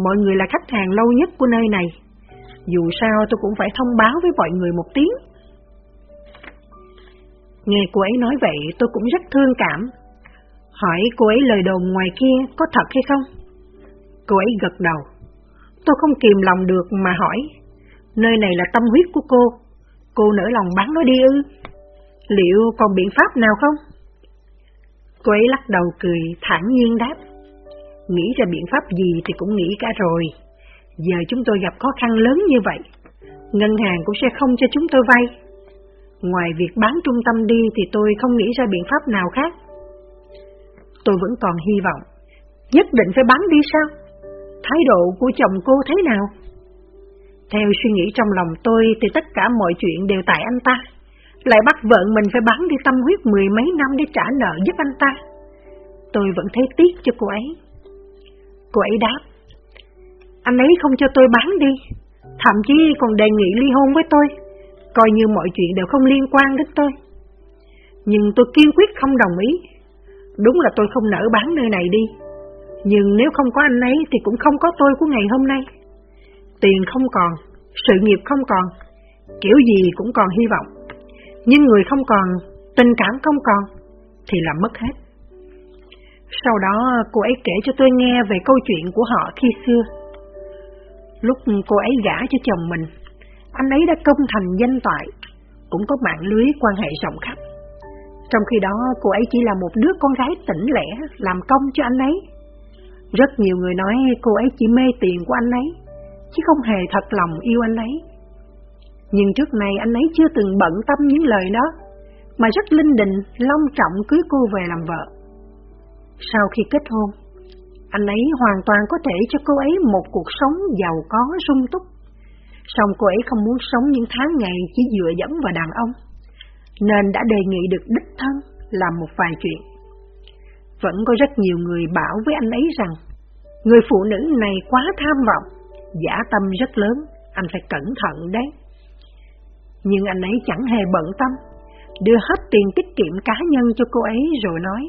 Mọi người là khách hàng lâu nhất của nơi này. Dù sao tôi cũng phải thông báo với mọi người một tiếng. Nghe cô ấy nói vậy, tôi cũng rất thương cảm. Hỏi cô ấy lời đồn ngoài kia có thật hay không? Cô ấy gật đầu. Tôi không kìm lòng được mà hỏi. Nơi này là tâm huyết của cô. Cô nỡ lòng bán nó đi ư? Liệu còn biện pháp nào không? Cô ấy lắc đầu cười, thản nhiên đáp. Nghĩ ra biện pháp gì thì cũng nghĩ cả rồi. Giờ chúng tôi gặp khó khăn lớn như vậy. Ngân hàng cũng sẽ không cho chúng tôi vay. Ngoài việc bán trung tâm đi thì tôi không nghĩ ra biện pháp nào khác. Tôi vẫn còn hy vọng. Nhất định phải bán đi sao? Thái độ của chồng cô thế nào? Theo suy nghĩ trong lòng tôi thì tất cả mọi chuyện đều tại anh ta lại bắt vợ mình phải bán đi tâm huyết mười mấy năm để trả nợ giúp anh ta. Tôi vẫn thấy tiếc cho cô ấy. Cô ấy đáp, anh ấy không cho tôi bán đi, thậm chí còn đề nghị ly hôn với tôi, coi như mọi chuyện đều không liên quan đến tôi. Nhưng tôi kiên quyết không đồng ý. Đúng là tôi không nỡ bán nơi này đi, nhưng nếu không có anh ấy thì cũng không có tôi của ngày hôm nay. Tiền không còn, sự nghiệp không còn, kiểu gì cũng còn hy vọng nhưng người không còn, tình cảm không còn, thì là mất hết. Sau đó cô ấy kể cho tôi nghe về câu chuyện của họ khi xưa. Lúc cô ấy gả cho chồng mình, anh ấy đã công thành danh toại, cũng có mạng lưới quan hệ rộng khắp. Trong khi đó cô ấy chỉ là một đứa con gái tỉnh lẻ làm công cho anh ấy. Rất nhiều người nói cô ấy chỉ mê tiền của anh ấy, chứ không hề thật lòng yêu anh ấy. Nhưng trước nay anh ấy chưa từng bận tâm những lời đó, mà rất linh đình, long trọng cưới cô về làm vợ. Sau khi kết hôn, anh ấy hoàn toàn có thể cho cô ấy một cuộc sống giàu có sung túc. Song cô ấy không muốn sống những tháng ngày chỉ dựa dẫm vào đàn ông, nên đã đề nghị được đích thân làm một vài chuyện. Vẫn có rất nhiều người bảo với anh ấy rằng, người phụ nữ này quá tham vọng, giả tâm rất lớn, anh phải cẩn thận đấy. Nhưng anh ấy chẳng hề bận tâm, đưa hết tiền tiết kiệm cá nhân cho cô ấy rồi nói,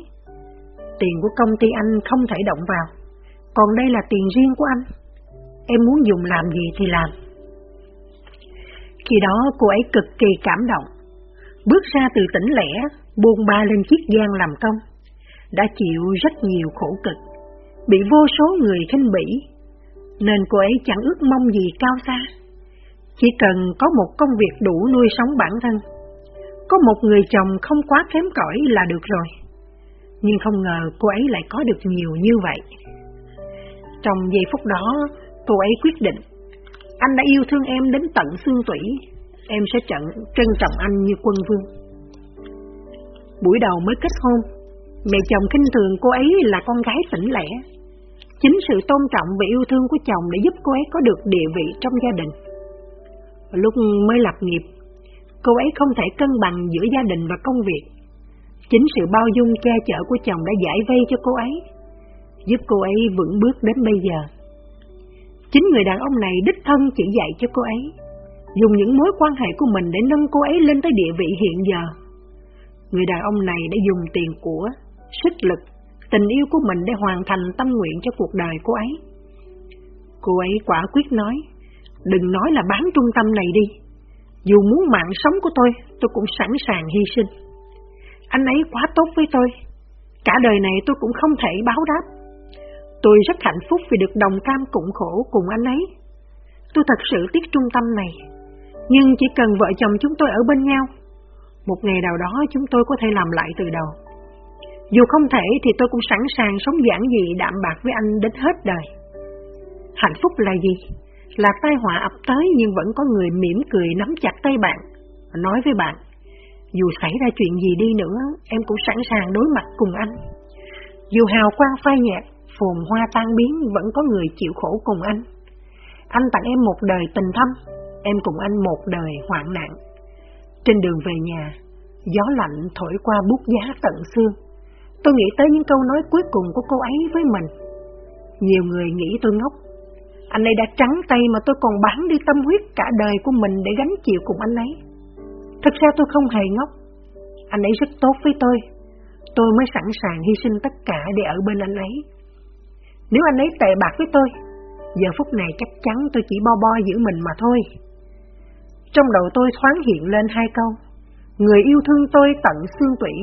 tiền của công ty anh không thể động vào, còn đây là tiền riêng của anh, em muốn dùng làm gì thì làm. Khi đó cô ấy cực kỳ cảm động, bước ra từ tỉnh lẻ, buông ba lên chiếc gian làm công, đã chịu rất nhiều khổ cực, bị vô số người khinh bỉ, nên cô ấy chẳng ước mong gì cao xa. Chỉ cần có một công việc đủ nuôi sống bản thân, có một người chồng không quá kém cỏi là được rồi. Nhưng không ngờ cô ấy lại có được nhiều như vậy. Trong giây phút đó, cô ấy quyết định, anh đã yêu thương em đến tận xương tủy, em sẽ trận trân trọng anh như quân vương. Buổi đầu mới kết hôn, mẹ chồng khinh thường cô ấy là con gái tỉnh lẻ. Chính sự tôn trọng và yêu thương của chồng để giúp cô ấy có được địa vị trong gia đình. Lúc mới lập nghiệp, cô ấy không thể cân bằng giữa gia đình và công việc. Chính sự bao dung che chở của chồng đã giải vây cho cô ấy, giúp cô ấy vững bước đến bây giờ. Chính người đàn ông này đích thân chỉ dạy cho cô ấy, dùng những mối quan hệ của mình để nâng cô ấy lên tới địa vị hiện giờ. Người đàn ông này đã dùng tiền của, sức lực, tình yêu của mình để hoàn thành tâm nguyện cho cuộc đời cô ấy. Cô ấy quả quyết nói, Đừng nói là bán trung tâm này đi. Dù muốn mạng sống của tôi, tôi cũng sẵn sàng hy sinh. Anh ấy quá tốt với tôi. Cả đời này tôi cũng không thể báo đáp. Tôi rất hạnh phúc vì được đồng cam cộng khổ cùng anh ấy. Tôi thật sự tiếc trung tâm này. Nhưng chỉ cần vợ chồng chúng tôi ở bên nhau, một ngày nào đó chúng tôi có thể làm lại từ đầu. Dù không thể thì tôi cũng sẵn sàng sống giản dị đạm bạc với anh đến hết đời. Hạnh phúc là gì? là tai họa ập tới nhưng vẫn có người mỉm cười nắm chặt tay bạn, nói với bạn, dù xảy ra chuyện gì đi nữa, em cũng sẵn sàng đối mặt cùng anh. Dù hào quang phai nhạt, phồn hoa tan biến vẫn có người chịu khổ cùng anh. Anh tặng em một đời tình thâm, em cùng anh một đời hoạn nạn. Trên đường về nhà, gió lạnh thổi qua bút giá tận xương. Tôi nghĩ tới những câu nói cuối cùng của cô ấy với mình. Nhiều người nghĩ tôi ngốc. Anh ấy đã trắng tay mà tôi còn bán đi tâm huyết cả đời của mình để gánh chịu cùng anh ấy. Thật ra tôi không hề ngốc. Anh ấy rất tốt với tôi. Tôi mới sẵn sàng hy sinh tất cả để ở bên anh ấy. Nếu anh ấy tệ bạc với tôi, giờ phút này chắc chắn tôi chỉ bo bo giữ mình mà thôi. Trong đầu tôi thoáng hiện lên hai câu. Người yêu thương tôi tận xương tủy.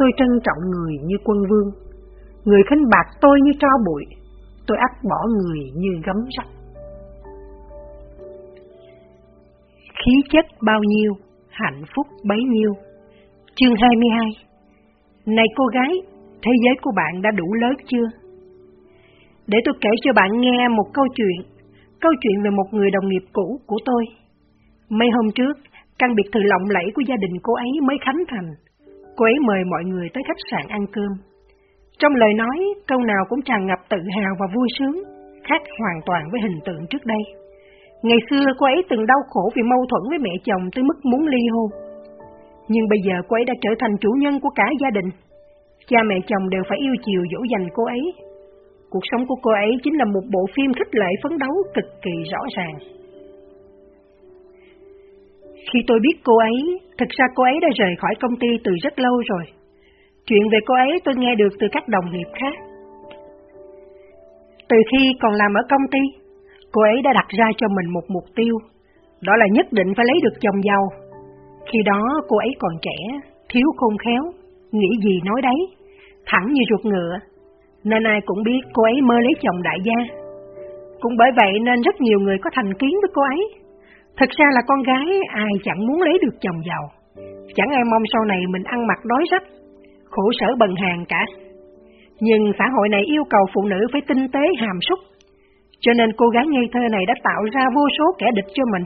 Tôi trân trọng người như quân vương. Người khinh bạc tôi như tro bụi. Tôi ắt bỏ người như gấm rách. Khí chất bao nhiêu, hạnh phúc bấy nhiêu. Chương 22 Này cô gái, thế giới của bạn đã đủ lớn chưa? Để tôi kể cho bạn nghe một câu chuyện, câu chuyện về một người đồng nghiệp cũ của tôi. Mấy hôm trước, căn biệt thự lộng lẫy của gia đình cô ấy mới khánh thành. Cô ấy mời mọi người tới khách sạn ăn cơm. Trong lời nói, câu nào cũng tràn ngập tự hào và vui sướng, khác hoàn toàn với hình tượng trước đây. Ngày xưa cô ấy từng đau khổ vì mâu thuẫn với mẹ chồng tới mức muốn ly hôn. Nhưng bây giờ cô ấy đã trở thành chủ nhân của cả gia đình. Cha mẹ chồng đều phải yêu chiều dỗ dành cô ấy. Cuộc sống của cô ấy chính là một bộ phim khích lệ phấn đấu cực kỳ rõ ràng. Khi tôi biết cô ấy, thực ra cô ấy đã rời khỏi công ty từ rất lâu rồi. Chuyện về cô ấy tôi nghe được từ các đồng nghiệp khác. Từ khi còn làm ở công ty, cô ấy đã đặt ra cho mình một mục tiêu, đó là nhất định phải lấy được chồng giàu. Khi đó cô ấy còn trẻ, thiếu khôn khéo, nghĩ gì nói đấy, thẳng như ruột ngựa, nên ai cũng biết cô ấy mơ lấy chồng đại gia. Cũng bởi vậy nên rất nhiều người có thành kiến với cô ấy. Thật ra là con gái ai chẳng muốn lấy được chồng giàu. Chẳng ai mong sau này mình ăn mặc đói rách, khổ sở bần hàng cả. Nhưng xã hội này yêu cầu phụ nữ phải tinh tế hàm súc, cho nên cô gái ngây thơ này đã tạo ra vô số kẻ địch cho mình.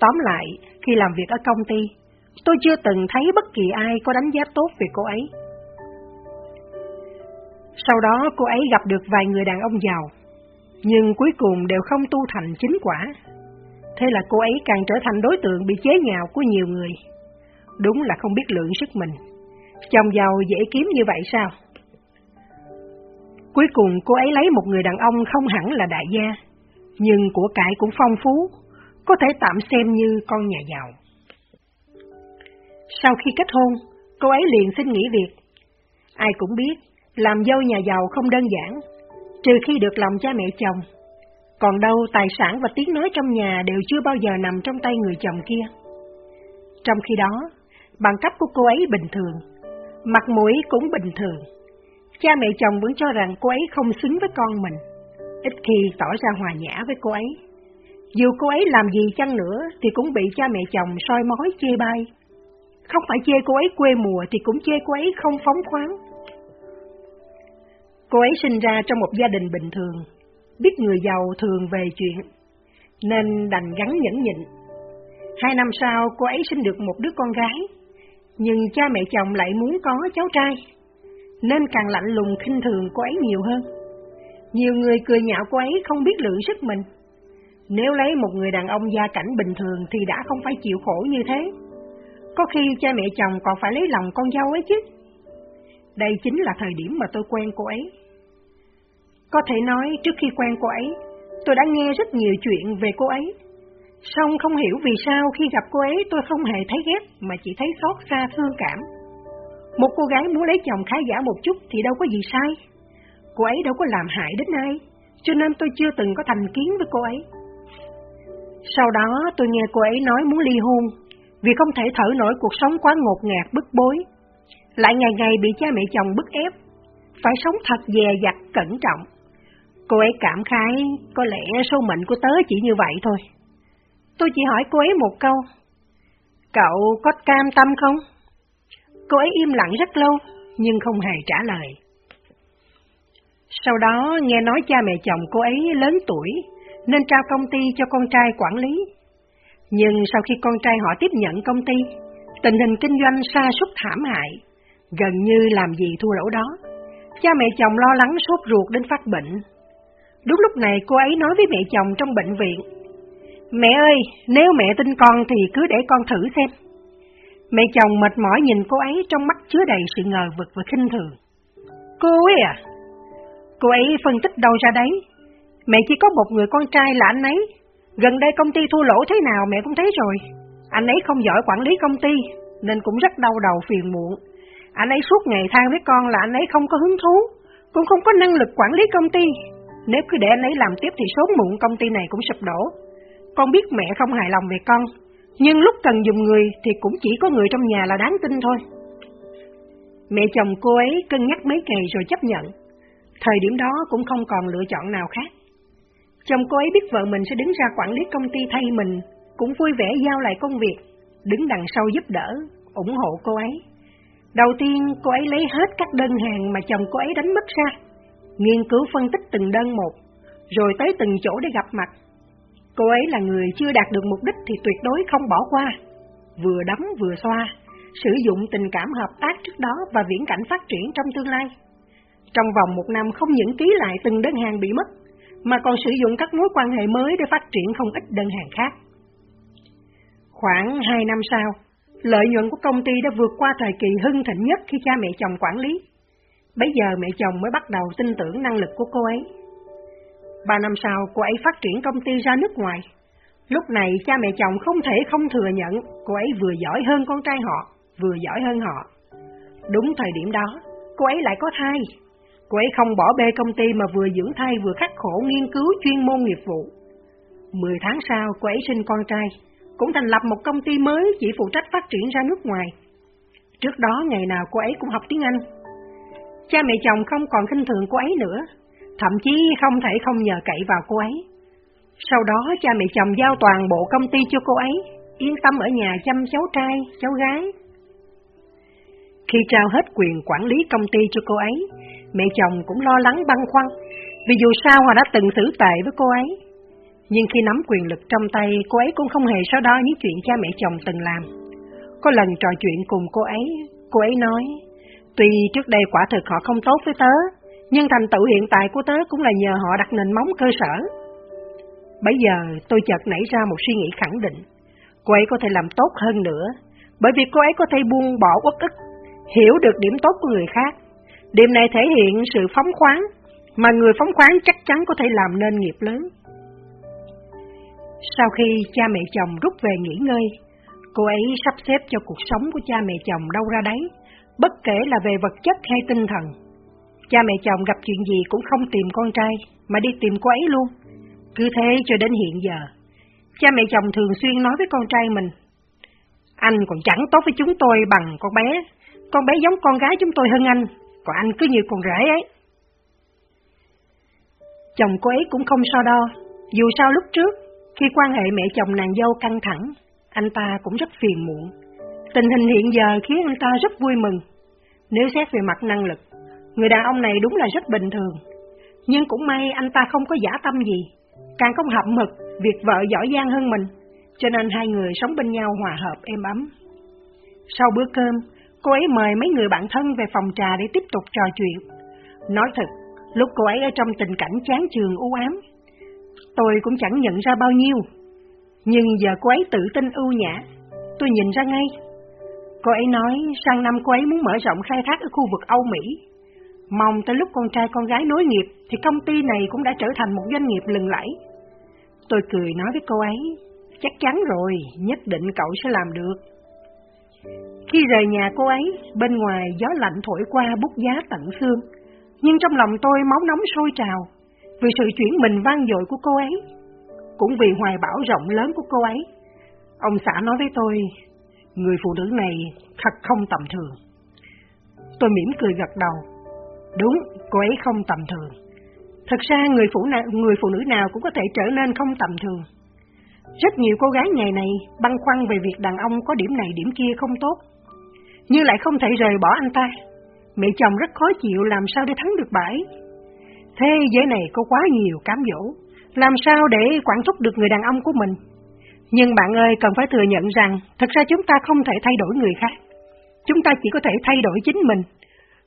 Tóm lại, khi làm việc ở công ty, tôi chưa từng thấy bất kỳ ai có đánh giá tốt về cô ấy. Sau đó cô ấy gặp được vài người đàn ông giàu, nhưng cuối cùng đều không tu thành chính quả. Thế là cô ấy càng trở thành đối tượng bị chế nhạo của nhiều người. Đúng là không biết lượng sức mình. Chồng giàu dễ kiếm như vậy sao? Cuối cùng cô ấy lấy một người đàn ông không hẳn là đại gia, nhưng của cải cũng phong phú, có thể tạm xem như con nhà giàu. Sau khi kết hôn, cô ấy liền xin nghỉ việc. Ai cũng biết, làm dâu nhà giàu không đơn giản, trừ khi được lòng cha mẹ chồng. Còn đâu tài sản và tiếng nói trong nhà đều chưa bao giờ nằm trong tay người chồng kia. Trong khi đó, bằng cấp của cô ấy bình thường, mặt mũi cũng bình thường. Cha mẹ chồng vẫn cho rằng cô ấy không xứng với con mình, ít khi tỏ ra hòa nhã với cô ấy. Dù cô ấy làm gì chăng nữa thì cũng bị cha mẹ chồng soi mói chê bai. Không phải chê cô ấy quê mùa thì cũng chê cô ấy không phóng khoáng. Cô ấy sinh ra trong một gia đình bình thường, biết người giàu thường về chuyện, nên đành gắn nhẫn nhịn. Hai năm sau cô ấy sinh được một đứa con gái, nhưng cha mẹ chồng lại muốn có cháu trai, nên càng lạnh lùng khinh thường cô ấy nhiều hơn. Nhiều người cười nhạo cô ấy không biết lượng sức mình. Nếu lấy một người đàn ông gia cảnh bình thường thì đã không phải chịu khổ như thế. Có khi cha mẹ chồng còn phải lấy lòng con dâu ấy chứ. Đây chính là thời điểm mà tôi quen cô ấy. Có thể nói trước khi quen cô ấy, tôi đã nghe rất nhiều chuyện về cô ấy. Song không hiểu vì sao khi gặp cô ấy tôi không hề thấy ghét mà chỉ thấy xót xa thương cảm. Một cô gái muốn lấy chồng khá giả một chút thì đâu có gì sai. Cô ấy đâu có làm hại đến ai, cho nên tôi chưa từng có thành kiến với cô ấy. Sau đó tôi nghe cô ấy nói muốn ly hôn, vì không thể thở nổi cuộc sống quá ngột ngạt bức bối. Lại ngày ngày bị cha mẹ chồng bức ép, phải sống thật dè dặt cẩn trọng. Cô ấy cảm khái, có lẽ số mệnh của tớ chỉ như vậy thôi. Tôi chỉ hỏi cô ấy một câu, cậu có cam tâm không? Cô ấy im lặng rất lâu, nhưng không hề trả lời. Sau đó nghe nói cha mẹ chồng cô ấy lớn tuổi, nên trao công ty cho con trai quản lý. Nhưng sau khi con trai họ tiếp nhận công ty, tình hình kinh doanh sa sút thảm hại, gần như làm gì thua lỗ đó. Cha mẹ chồng lo lắng sốt ruột đến phát bệnh. Đúng lúc này cô ấy nói với mẹ chồng trong bệnh viện, Mẹ ơi, nếu mẹ tin con thì cứ để con thử xem. Mẹ chồng mệt mỏi nhìn cô ấy trong mắt chứa đầy sự ngờ vực và khinh thường. Cô ấy à? Cô ấy phân tích đâu ra đấy? Mẹ chỉ có một người con trai là anh ấy. Gần đây công ty thua lỗ thế nào mẹ cũng thấy rồi. Anh ấy không giỏi quản lý công ty, nên cũng rất đau đầu phiền muộn. Anh ấy suốt ngày than với con là anh ấy không có hứng thú, cũng không có năng lực quản lý công ty. Nếu cứ để anh ấy làm tiếp thì sớm muộn công ty này cũng sụp đổ. Con biết mẹ không hài lòng về con, nhưng lúc cần dùng người thì cũng chỉ có người trong nhà là đáng tin thôi. Mẹ chồng cô ấy cân nhắc mấy ngày rồi chấp nhận. Thời điểm đó cũng không còn lựa chọn nào khác. Chồng cô ấy biết vợ mình sẽ đứng ra quản lý công ty thay mình, cũng vui vẻ giao lại công việc, đứng đằng sau giúp đỡ, ủng hộ cô ấy. Đầu tiên, cô ấy lấy hết các đơn hàng mà chồng cô ấy đánh mất ra, nghiên cứu phân tích từng đơn một, rồi tới từng chỗ để gặp mặt. Cô ấy là người chưa đạt được mục đích thì tuyệt đối không bỏ qua, vừa đấm vừa xoa, sử dụng tình cảm hợp tác trước đó và viễn cảnh phát triển trong tương lai. Trong vòng một năm không những ký lại từng đơn hàng bị mất, mà còn sử dụng các mối quan hệ mới để phát triển không ít đơn hàng khác. Khoảng 2 năm sau, lợi nhuận của công ty đã vượt qua thời kỳ hưng thịnh nhất khi cha mẹ chồng quản lý. Bây giờ mẹ chồng mới bắt đầu tin tưởng năng lực của cô ấy. Ba năm sau, cô ấy phát triển công ty ra nước ngoài. Lúc này, cha mẹ chồng không thể không thừa nhận cô ấy vừa giỏi hơn con trai họ, vừa giỏi hơn họ. Đúng thời điểm đó, cô ấy lại có thai. Cô ấy không bỏ bê công ty mà vừa dưỡng thai vừa khắc khổ nghiên cứu chuyên môn nghiệp vụ. Mười tháng sau, cô ấy sinh con trai, cũng thành lập một công ty mới chỉ phụ trách phát triển ra nước ngoài. Trước đó ngày nào cô ấy cũng học tiếng Anh. Cha mẹ chồng không còn khinh thường cô ấy nữa, thậm chí không thể không nhờ cậy vào cô ấy. Sau đó cha mẹ chồng giao toàn bộ công ty cho cô ấy, yên tâm ở nhà chăm cháu trai, cháu gái. Khi trao hết quyền quản lý công ty cho cô ấy, mẹ chồng cũng lo lắng băn khoăn, vì dù sao họ đã từng xử tệ với cô ấy. Nhưng khi nắm quyền lực trong tay, cô ấy cũng không hề so đo những chuyện cha mẹ chồng từng làm. Có lần trò chuyện cùng cô ấy, cô ấy nói, tuy trước đây quả thực họ không tốt với tớ, nhưng thành tựu hiện tại của tớ cũng là nhờ họ đặt nền móng cơ sở. Bây giờ tôi chợt nảy ra một suy nghĩ khẳng định, cô ấy có thể làm tốt hơn nữa, bởi vì cô ấy có thể buông bỏ uất ức, hiểu được điểm tốt của người khác. Điểm này thể hiện sự phóng khoáng, mà người phóng khoáng chắc chắn có thể làm nên nghiệp lớn. Sau khi cha mẹ chồng rút về nghỉ ngơi, cô ấy sắp xếp cho cuộc sống của cha mẹ chồng đâu ra đấy, bất kể là về vật chất hay tinh thần. Cha mẹ chồng gặp chuyện gì cũng không tìm con trai, mà đi tìm cô ấy luôn. Cứ thế cho đến hiện giờ, cha mẹ chồng thường xuyên nói với con trai mình, anh còn chẳng tốt với chúng tôi bằng con bé, con bé giống con gái chúng tôi hơn anh, còn anh cứ như con rể ấy. Chồng cô ấy cũng không so đo, dù sao lúc trước, khi quan hệ mẹ chồng nàng dâu căng thẳng, anh ta cũng rất phiền muộn. Tình hình hiện giờ khiến anh ta rất vui mừng. Nếu xét về mặt năng lực, người đàn ông này đúng là rất bình thường. Nhưng cũng may anh ta không có giả tâm gì, càng không hậm hực việc vợ giỏi giang hơn mình, cho nên hai người sống bên nhau hòa hợp êm ấm. Sau bữa cơm, cô ấy mời mấy người bạn thân về phòng trà để tiếp tục trò chuyện. Nói thật, lúc cô ấy ở trong tình cảnh chán trường u ám, tôi cũng chẳng nhận ra bao nhiêu. Nhưng giờ cô ấy tự tin ưu nhã, tôi nhìn ra ngay. Cô ấy nói sang năm cô ấy muốn mở rộng khai thác ở khu vực Âu Mỹ. Mong tới lúc con trai con gái nối nghiệp thì công ty này cũng đã trở thành một doanh nghiệp lừng lẫy. Tôi cười nói với cô ấy, chắc chắn rồi, nhất định cậu sẽ làm được. Khi rời nhà cô ấy, bên ngoài gió lạnh thổi qua bút giá tận xương, nhưng trong lòng tôi máu nóng sôi trào, vì sự chuyển mình vang dội của cô ấy, cũng vì hoài bão rộng lớn của cô ấy. Ông xã nói với tôi, người phụ nữ này thật không tầm thường. Tôi mỉm cười gật đầu. Đúng, cô ấy không tầm thường. Thật ra người phụ, nào, người phụ nữ nào cũng có thể trở nên không tầm thường. Rất nhiều cô gái ngày này băn khoăn về việc đàn ông có điểm này điểm kia không tốt, nhưng lại không thể rời bỏ anh ta. Mẹ chồng rất khó chịu làm sao để thắng được bãi. Thế giới này có quá nhiều cám dỗ, làm sao để quản thúc được người đàn ông của mình. Nhưng bạn ơi, cần phải thừa nhận rằng, thật ra chúng ta không thể thay đổi người khác. Chúng ta chỉ có thể thay đổi chính mình.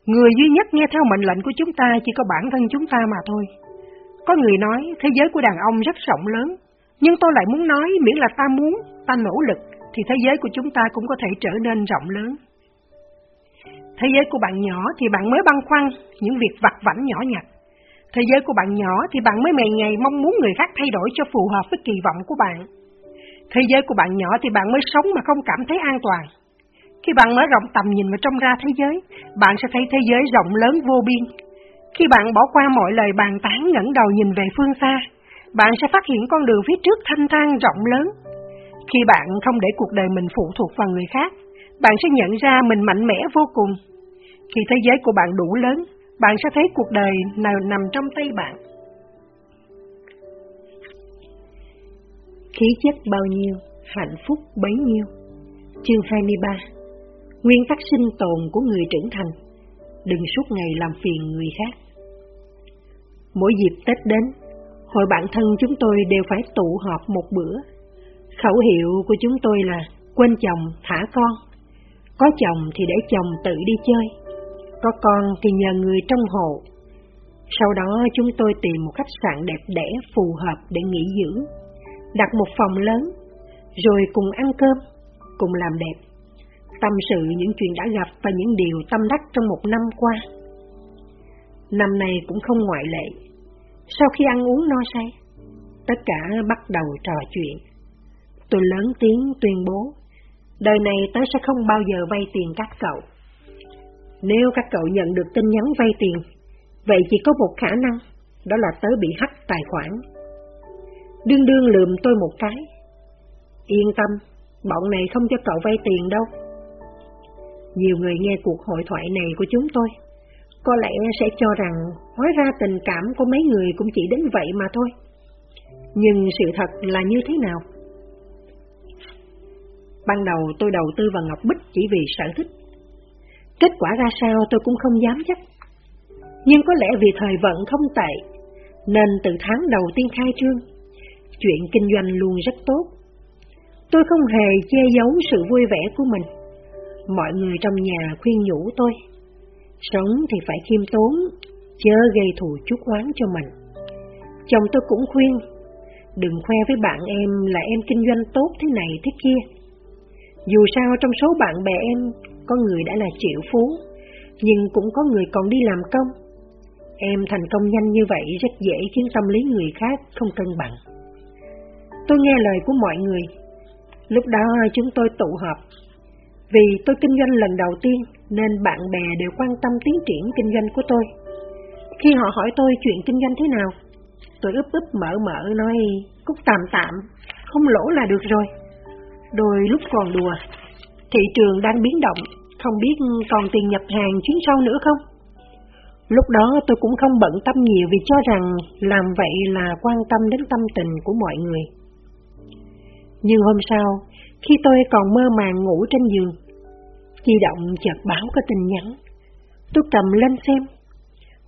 Người duy nhất nghe theo mệnh lệnh của chúng ta chỉ có bản thân chúng ta mà thôi. Có người nói thế giới của đàn ông rất rộng lớn, nhưng tôi lại muốn nói miễn là ta muốn, ta nỗ lực, thì thế giới của chúng ta cũng có thể trở nên rộng lớn. Thế giới của bạn nhỏ thì bạn mới băn khoăn những việc vặt vảnh nhỏ nhặt. Thế giới của bạn nhỏ thì bạn mới ngày ngày mong muốn người khác thay đổi cho phù hợp với kỳ vọng của bạn. Thế giới của bạn nhỏ thì bạn mới sống mà không cảm thấy an toàn. Khi bạn mở rộng tầm nhìn vào trong ra thế giới, bạn sẽ thấy thế giới rộng lớn vô biên. Khi bạn bỏ qua mọi lời bàn tán ngẩng đầu nhìn về phương xa, bạn sẽ phát hiện con đường phía trước thanh thang rộng lớn. Khi bạn không để cuộc đời mình phụ thuộc vào người khác, bạn sẽ nhận ra mình mạnh mẽ vô cùng. Khi thế giới của bạn đủ lớn, bạn sẽ thấy cuộc đời nào nằm trong tay bạn. Khí chất bao nhiêu, hạnh phúc bấy nhiêu. Chương 23 Nguyên tắc sinh tồn của người trưởng thành Đừng suốt ngày làm phiền người khác Mỗi dịp Tết đến, hội bạn thân chúng tôi đều phải tụ họp một bữa. Khẩu hiệu của chúng tôi là quên chồng thả con. Có chồng thì để chồng tự đi chơi, có con thì nhờ người trong hộ. Sau đó chúng tôi tìm một khách sạn đẹp đẽ phù hợp để nghỉ dưỡng, đặt một phòng lớn, rồi cùng ăn cơm, cùng làm đẹp, tâm sự những chuyện đã gặp và những điều tâm đắc trong một năm qua. Năm nay cũng không ngoại lệ. Sau khi ăn uống no say, tất cả bắt đầu trò chuyện. Tôi lớn tiếng tuyên bố, đời này tớ sẽ không bao giờ vay tiền các cậu. Nếu các cậu nhận được tin nhắn vay tiền, vậy chỉ có một khả năng, đó là tớ bị hack tài khoản. Đương đương lườm tôi một cái. Yên tâm, bọn này không cho cậu vay tiền đâu. Nhiều người nghe cuộc hội thoại này của chúng tôi, có lẽ sẽ cho rằng hóa ra tình cảm của mấy người cũng chỉ đến vậy mà thôi. Nhưng sự thật là như thế nào? Ban đầu tôi đầu tư vào Ngọc Bích chỉ vì sở thích. Kết quả ra sao tôi cũng không dám chắc. Nhưng có lẽ vì thời vận không tệ, nên từ tháng đầu tiên khai trương, chuyện kinh doanh luôn rất tốt. Tôi không hề che giấu sự vui vẻ của mình. Mọi người trong nhà khuyên nhủ tôi, sống thì phải khiêm tốn, chớ gây thù chút oán cho mình. Chồng tôi cũng khuyên, đừng khoe với bạn em là em kinh doanh tốt thế này thế kia. Dù sao trong số bạn bè em có người đã là triệu phú, nhưng cũng có người còn đi làm công. Em thành công nhanh như vậy rất dễ khiến tâm lý người khác không cân bằng. Tôi nghe lời của mọi người. Lúc đó chúng tôi tụ họp. Vì tôi kinh doanh lần đầu tiên nên bạn bè đều quan tâm tiến triển kinh doanh của tôi. Khi họ hỏi tôi chuyện kinh doanh thế nào, tôi úp úp mở mở nói cúc tạm tạm, không lỗ là được rồi. Đôi lúc còn đùa, thị trường đang biến động, không biết còn tiền nhập hàng chuyến sau nữa không? Lúc đó tôi cũng không bận tâm nhiều vì cho rằng làm vậy là quan tâm đến tâm tình của mọi người. Nhưng hôm sau, khi tôi còn mơ màng ngủ trên giường, di động chợt báo có tin nhắn. Tôi cầm lên xem.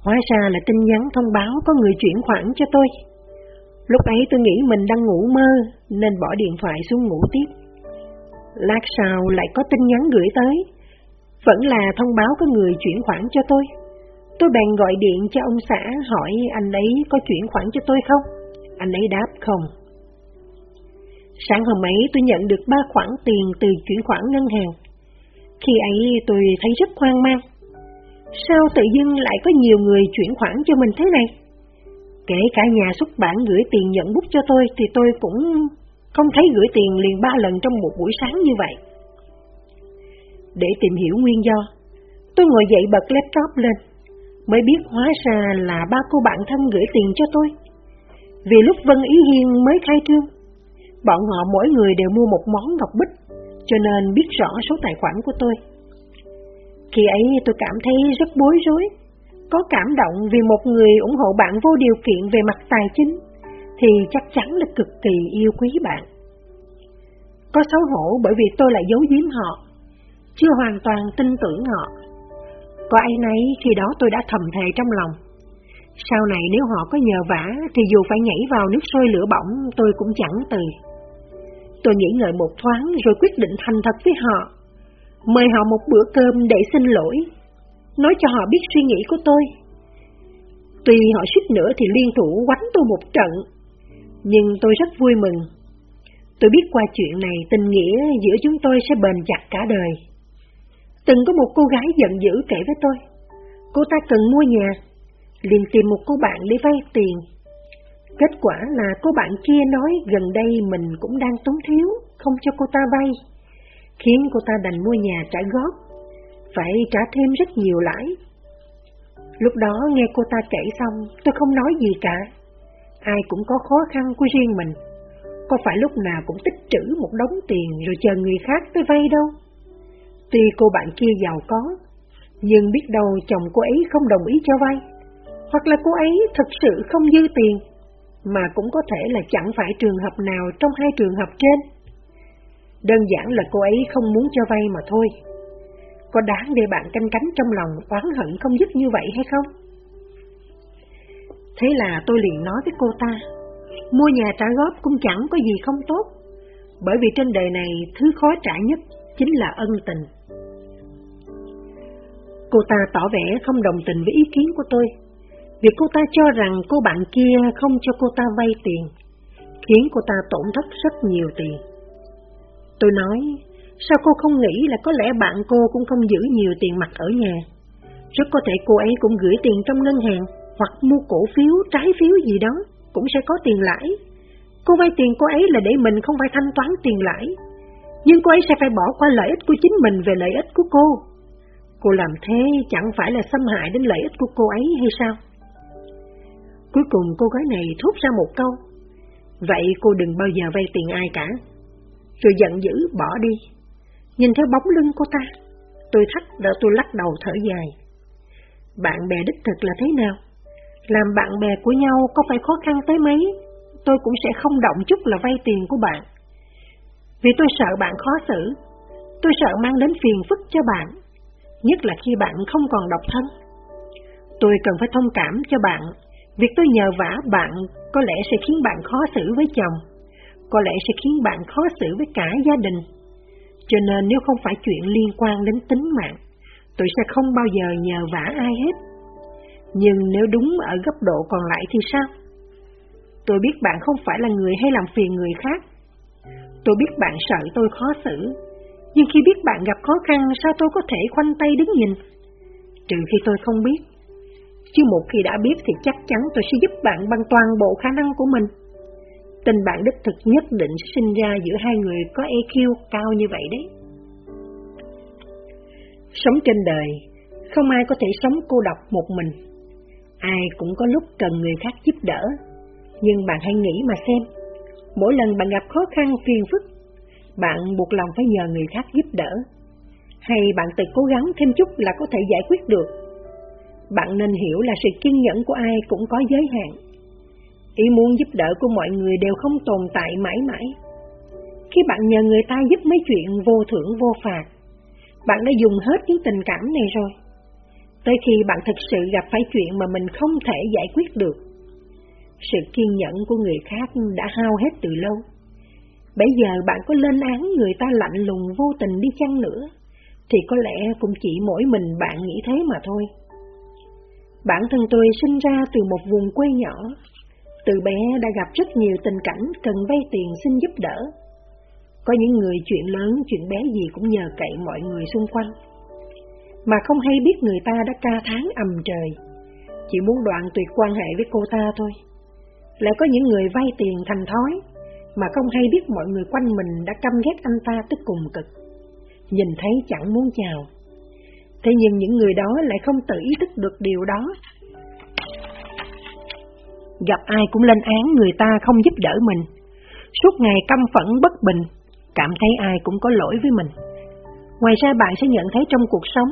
Hóa ra là tin nhắn thông báo có người chuyển khoản cho tôi. Lúc ấy tôi nghĩ mình đang ngủ mơ nên bỏ điện thoại xuống ngủ tiếp. Lát sau lại có tin nhắn gửi tới. Vẫn là thông báo có người chuyển khoản cho tôi. Tôi bèn gọi điện cho ông xã hỏi anh ấy có chuyển khoản cho tôi không? Anh ấy đáp không. Sáng hôm ấy tôi nhận được ba khoản tiền từ chuyển khoản ngân hàng. Khi ấy tôi thấy rất hoang mang. Sao tự dưng lại có nhiều người chuyển khoản cho mình thế này? Kể cả nhà xuất bản gửi tiền nhận bút cho tôi thì tôi cũng không thấy gửi tiền liền ba lần trong một buổi sáng như vậy. Để tìm hiểu nguyên do, tôi ngồi dậy bật laptop lên, mới biết hóa ra là ba cô bạn thân gửi tiền cho tôi. Vì lúc Vân Ý Hiên mới khai trương, bọn họ mỗi người đều mua một món ngọc bích, cho nên biết rõ số tài khoản của tôi. Khi ấy tôi cảm thấy rất bối rối, có cảm động vì một người ủng hộ bạn vô điều kiện về mặt tài chính, thì chắc chắn là cực kỳ yêu quý bạn. Có xấu hổ bởi vì tôi lại giấu giếm họ, chưa hoàn toàn tin tưởng họ. Có ai nấy khi đó tôi đã thầm thề trong lòng. Sau này nếu họ có nhờ vả thì dù phải nhảy vào nước sôi lửa bỏng tôi cũng chẳng từ. Tôi nghĩ ngợi một thoáng rồi quyết định thành thật với họ. Mời họ một bữa cơm để xin lỗi. Nói cho họ biết suy nghĩ của tôi. Tuy họ suýt nữa thì liên thủ quánh tôi một trận. Nhưng tôi rất vui mừng. Tôi biết qua chuyện này tình nghĩa giữa chúng tôi sẽ bền chặt cả đời. Từng có một cô gái giận dữ kể với tôi. Cô ta cần mua nhà, liền tìm một cô bạn để vay tiền. Kết quả là cô bạn kia nói gần đây mình cũng đang tốn thiếu, không cho cô ta vay, khiến cô ta đành mua nhà trả góp, phải trả thêm rất nhiều lãi. Lúc đó nghe cô ta kể xong, tôi không nói gì cả. Ai cũng có khó khăn của riêng mình. Có phải lúc nào cũng tích trữ một đống tiền rồi chờ người khác tới vay đâu. Tuy cô bạn kia giàu có, nhưng biết đâu chồng cô ấy không đồng ý cho vay. Hoặc là cô ấy thật sự không dư tiền, mà cũng có thể là chẳng phải trường hợp nào trong hai trường hợp trên. Đơn giản là cô ấy không muốn cho vay mà thôi. Có đáng để bạn canh cánh trong lòng oán hận không dứt như vậy hay không? Thế là tôi liền nói với cô ta, mua nhà trả góp cũng chẳng có gì không tốt, bởi vì trên đời này thứ khó trả nhất chính là ân tình. Cô ta tỏ vẻ không đồng tình với ý kiến của tôi, vì cô ta cho rằng cô bạn kia không cho cô ta vay tiền, khiến cô ta tổn thất rất nhiều tiền. Tôi nói, sao cô không nghĩ là có lẽ bạn cô cũng không giữ nhiều tiền mặt ở nhà? Rất có thể cô ấy cũng gửi tiền trong ngân hàng, hoặc mua cổ phiếu, trái phiếu gì đó, cũng sẽ có tiền lãi. Cô vay tiền cô ấy là để mình không phải thanh toán tiền lãi, nhưng cô ấy sẽ phải bỏ qua lợi ích của chính mình về lợi ích của cô. Cô làm thế chẳng phải là xâm hại đến lợi ích của cô ấy hay sao? Cuối cùng cô gái này thốt ra một câu, vậy cô đừng bao giờ vay tiền ai cả. Rồi giận dữ bỏ đi. Nhìn theo bóng lưng cô ta, tôi thắt đỡ tôi lắc đầu thở dài. Bạn bè đích thực là thế nào? Làm bạn bè của nhau có phải khó khăn tới mấy, tôi cũng sẽ không động chút là vay tiền của bạn. Vì tôi sợ bạn khó xử, tôi sợ mang đến phiền phức cho bạn, nhất là khi bạn không còn độc thân. Tôi cần phải thông cảm cho bạn, việc tôi nhờ vả bạn có lẽ sẽ khiến bạn khó xử với chồng, có lẽ sẽ khiến bạn khó xử với cả gia đình. Cho nên nếu không phải chuyện liên quan đến tính mạng, tôi sẽ không bao giờ nhờ vả ai hết. Nhưng nếu đúng ở góc độ còn lại thì sao? Tôi biết bạn không phải là người hay làm phiền người khác. Tôi biết bạn sợ tôi khó xử, nhưng khi biết bạn gặp khó khăn sao tôi có thể khoanh tay đứng nhìn? Trừ khi tôi không biết. Chứ một khi đã biết thì chắc chắn tôi sẽ giúp bạn bằng toàn bộ khả năng của mình. Tình bạn đích thực nhất định sinh ra giữa hai người có EQ cao như vậy đấy. Sống trên đời, không ai có thể sống cô độc một mình. Ai cũng có lúc cần người khác giúp đỡ, nhưng bạn hãy nghĩ mà xem, mỗi lần bạn gặp khó khăn phiền phức, bạn buộc lòng phải nhờ người khác giúp đỡ, hay bạn tự cố gắng thêm chút là có thể giải quyết được. Bạn nên hiểu là sự kiên nhẫn của ai cũng có giới hạn. Ý muốn giúp đỡ của mọi người đều không tồn tại mãi mãi. Khi bạn nhờ người ta giúp mấy chuyện vô thưởng vô phạt, bạn đã dùng hết những tình cảm này rồi. Tới khi bạn thực sự gặp phải chuyện mà mình không thể giải quyết được, sự kiên nhẫn của người khác đã hao hết từ lâu. Bây giờ bạn có lên án người ta lạnh lùng vô tình đi chăng nữa, thì có lẽ cũng chỉ mỗi mình bạn nghĩ thế mà thôi. Bản thân tôi sinh ra từ một vùng quê nhỏ, từ bé đã gặp rất nhiều tình cảnh cần vay tiền xin giúp đỡ. Có những người chuyện lớn, chuyện bé gì cũng nhờ cậy mọi người xung quanh. Mà không hay biết người ta đã ca tháng ầm trời, chỉ muốn đoạn tuyệt quan hệ với cô ta thôi. Lại có những người vay tiền thành thói, mà không hay biết mọi người quanh mình đã căm ghét anh ta tức cùng cực. Nhìn thấy chẳng muốn chào. Thế nhưng những người đó lại không tự ý thức được điều đó. Gặp ai cũng lên án người ta không giúp đỡ mình. Suốt ngày căm phẫn bất bình, cảm thấy ai cũng có lỗi với mình. Ngoài ra bạn sẽ nhận thấy trong cuộc sống,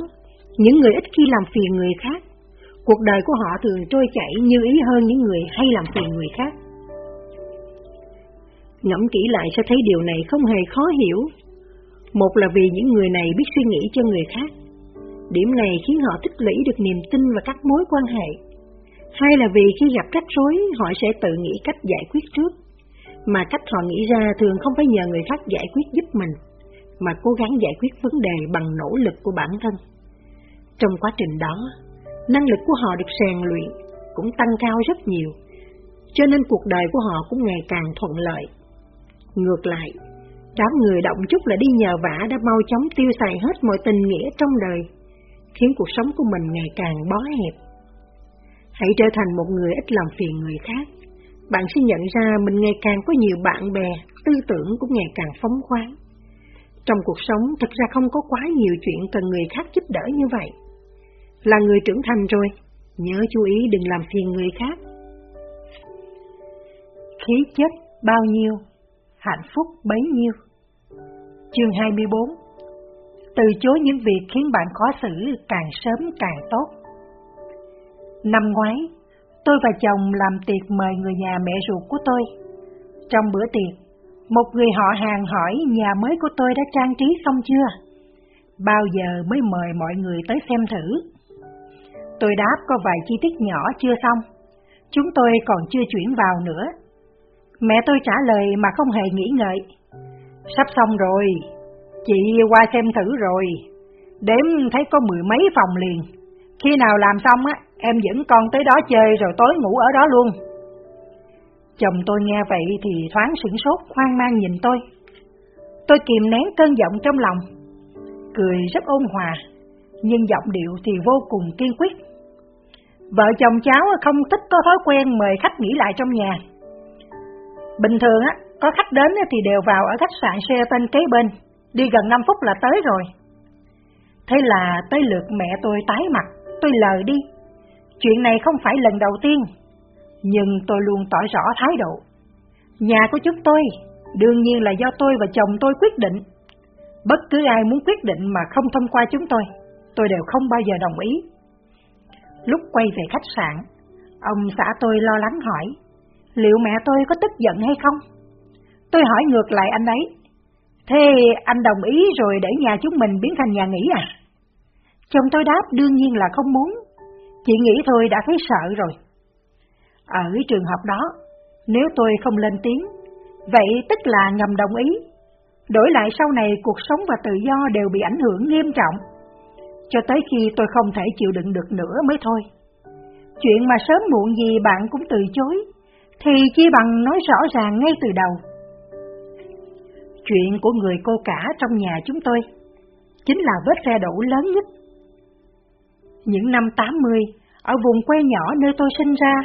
những người ít khi làm phiền người khác, cuộc đời của họ thường trôi chảy như ý hơn những người hay làm phiền người khác. Ngẫm kỹ lại sẽ thấy điều này không hề khó hiểu. Một là vì những người này biết suy nghĩ cho người khác. Điểm này khiến họ tích lũy được niềm tin và các mối quan hệ. hay là vì khi gặp rắc rối họ sẽ tự nghĩ cách giải quyết trước, mà cách họ nghĩ ra thường không phải nhờ người khác giải quyết giúp mình, mà cố gắng giải quyết vấn đề bằng nỗ lực của bản thân. Trong quá trình đó, năng lực của họ được rèn luyện, cũng tăng cao rất nhiều, cho nên cuộc đời của họ cũng ngày càng thuận lợi. Ngược lại, đám người động chút là đi nhờ vả đã mau chóng tiêu xài hết mọi tình nghĩa trong đời, khiến cuộc sống của mình ngày càng bó hẹp. Hãy trở thành một người ít làm phiền người khác, bạn sẽ nhận ra mình ngày càng có nhiều bạn bè, tư tưởng cũng ngày càng phóng khoáng. Trong cuộc sống thật ra không có quá nhiều chuyện cần người khác giúp đỡ như vậy. Là người trưởng thành rồi, nhớ chú ý đừng làm phiền người khác. Khí chất bao nhiêu, hạnh phúc bấy nhiêu. Chương 24 từ chối những việc khiến bạn khó xử càng sớm càng tốt. Năm ngoái, tôi và chồng làm tiệc mời người nhà mẹ ruột của tôi. Trong bữa tiệc, một người họ hàng hỏi nhà mới của tôi đã trang trí xong chưa? Bao giờ mới mời mọi người tới xem thử? Tôi đáp có vài chi tiết nhỏ chưa xong. Chúng tôi còn chưa chuyển vào nữa. Mẹ tôi trả lời mà không hề nghĩ ngợi. Sắp xong rồi, chị qua xem thử rồi. Đếm thấy có mười mấy phòng liền. Khi nào làm xong á, em dẫn con tới đó chơi rồi tối ngủ ở đó luôn. Chồng tôi nghe vậy thì thoáng sửng sốt hoang mang nhìn tôi. Tôi kìm nén cơn giọng trong lòng, cười rất ôn hòa, nhưng giọng điệu thì vô cùng kiên quyết. Vợ chồng cháu không thích có thói quen mời khách nghỉ lại trong nhà. Bình thường á, có khách đến thì đều vào ở khách sạn xe tên kế bên, đi gần 5 phút là tới rồi. Thế là tới lượt mẹ tôi tái mặt, tôi lờ đi. Chuyện này không phải lần đầu tiên, nhưng tôi luôn tỏ rõ thái độ. Nhà của chúng tôi, đương nhiên là do tôi và chồng tôi quyết định. Bất cứ ai muốn quyết định mà không thông qua chúng tôi, tôi đều không bao giờ đồng ý. Lúc quay về khách sạn, ông xã tôi lo lắng hỏi, liệu mẹ tôi có tức giận hay không? Tôi hỏi ngược lại anh ấy, thế anh đồng ý rồi để nhà chúng mình biến thành nhà nghỉ à? Chồng tôi đáp đương nhiên là không muốn, chị nghĩ thôi đã thấy sợ rồi. Ở trường hợp đó, nếu tôi không lên tiếng, vậy tức là ngầm đồng ý. Đổi lại sau này cuộc sống và tự do đều bị ảnh hưởng nghiêm trọng, cho tới khi tôi không thể chịu đựng được nữa mới thôi. Chuyện mà sớm muộn gì bạn cũng từ chối, thì chi bằng nói rõ ràng ngay từ đầu. Chuyện của người cô cả trong nhà chúng tôi chính là vết xe đổ lớn nhất. Những năm 80, ở vùng quê nhỏ nơi tôi sinh ra,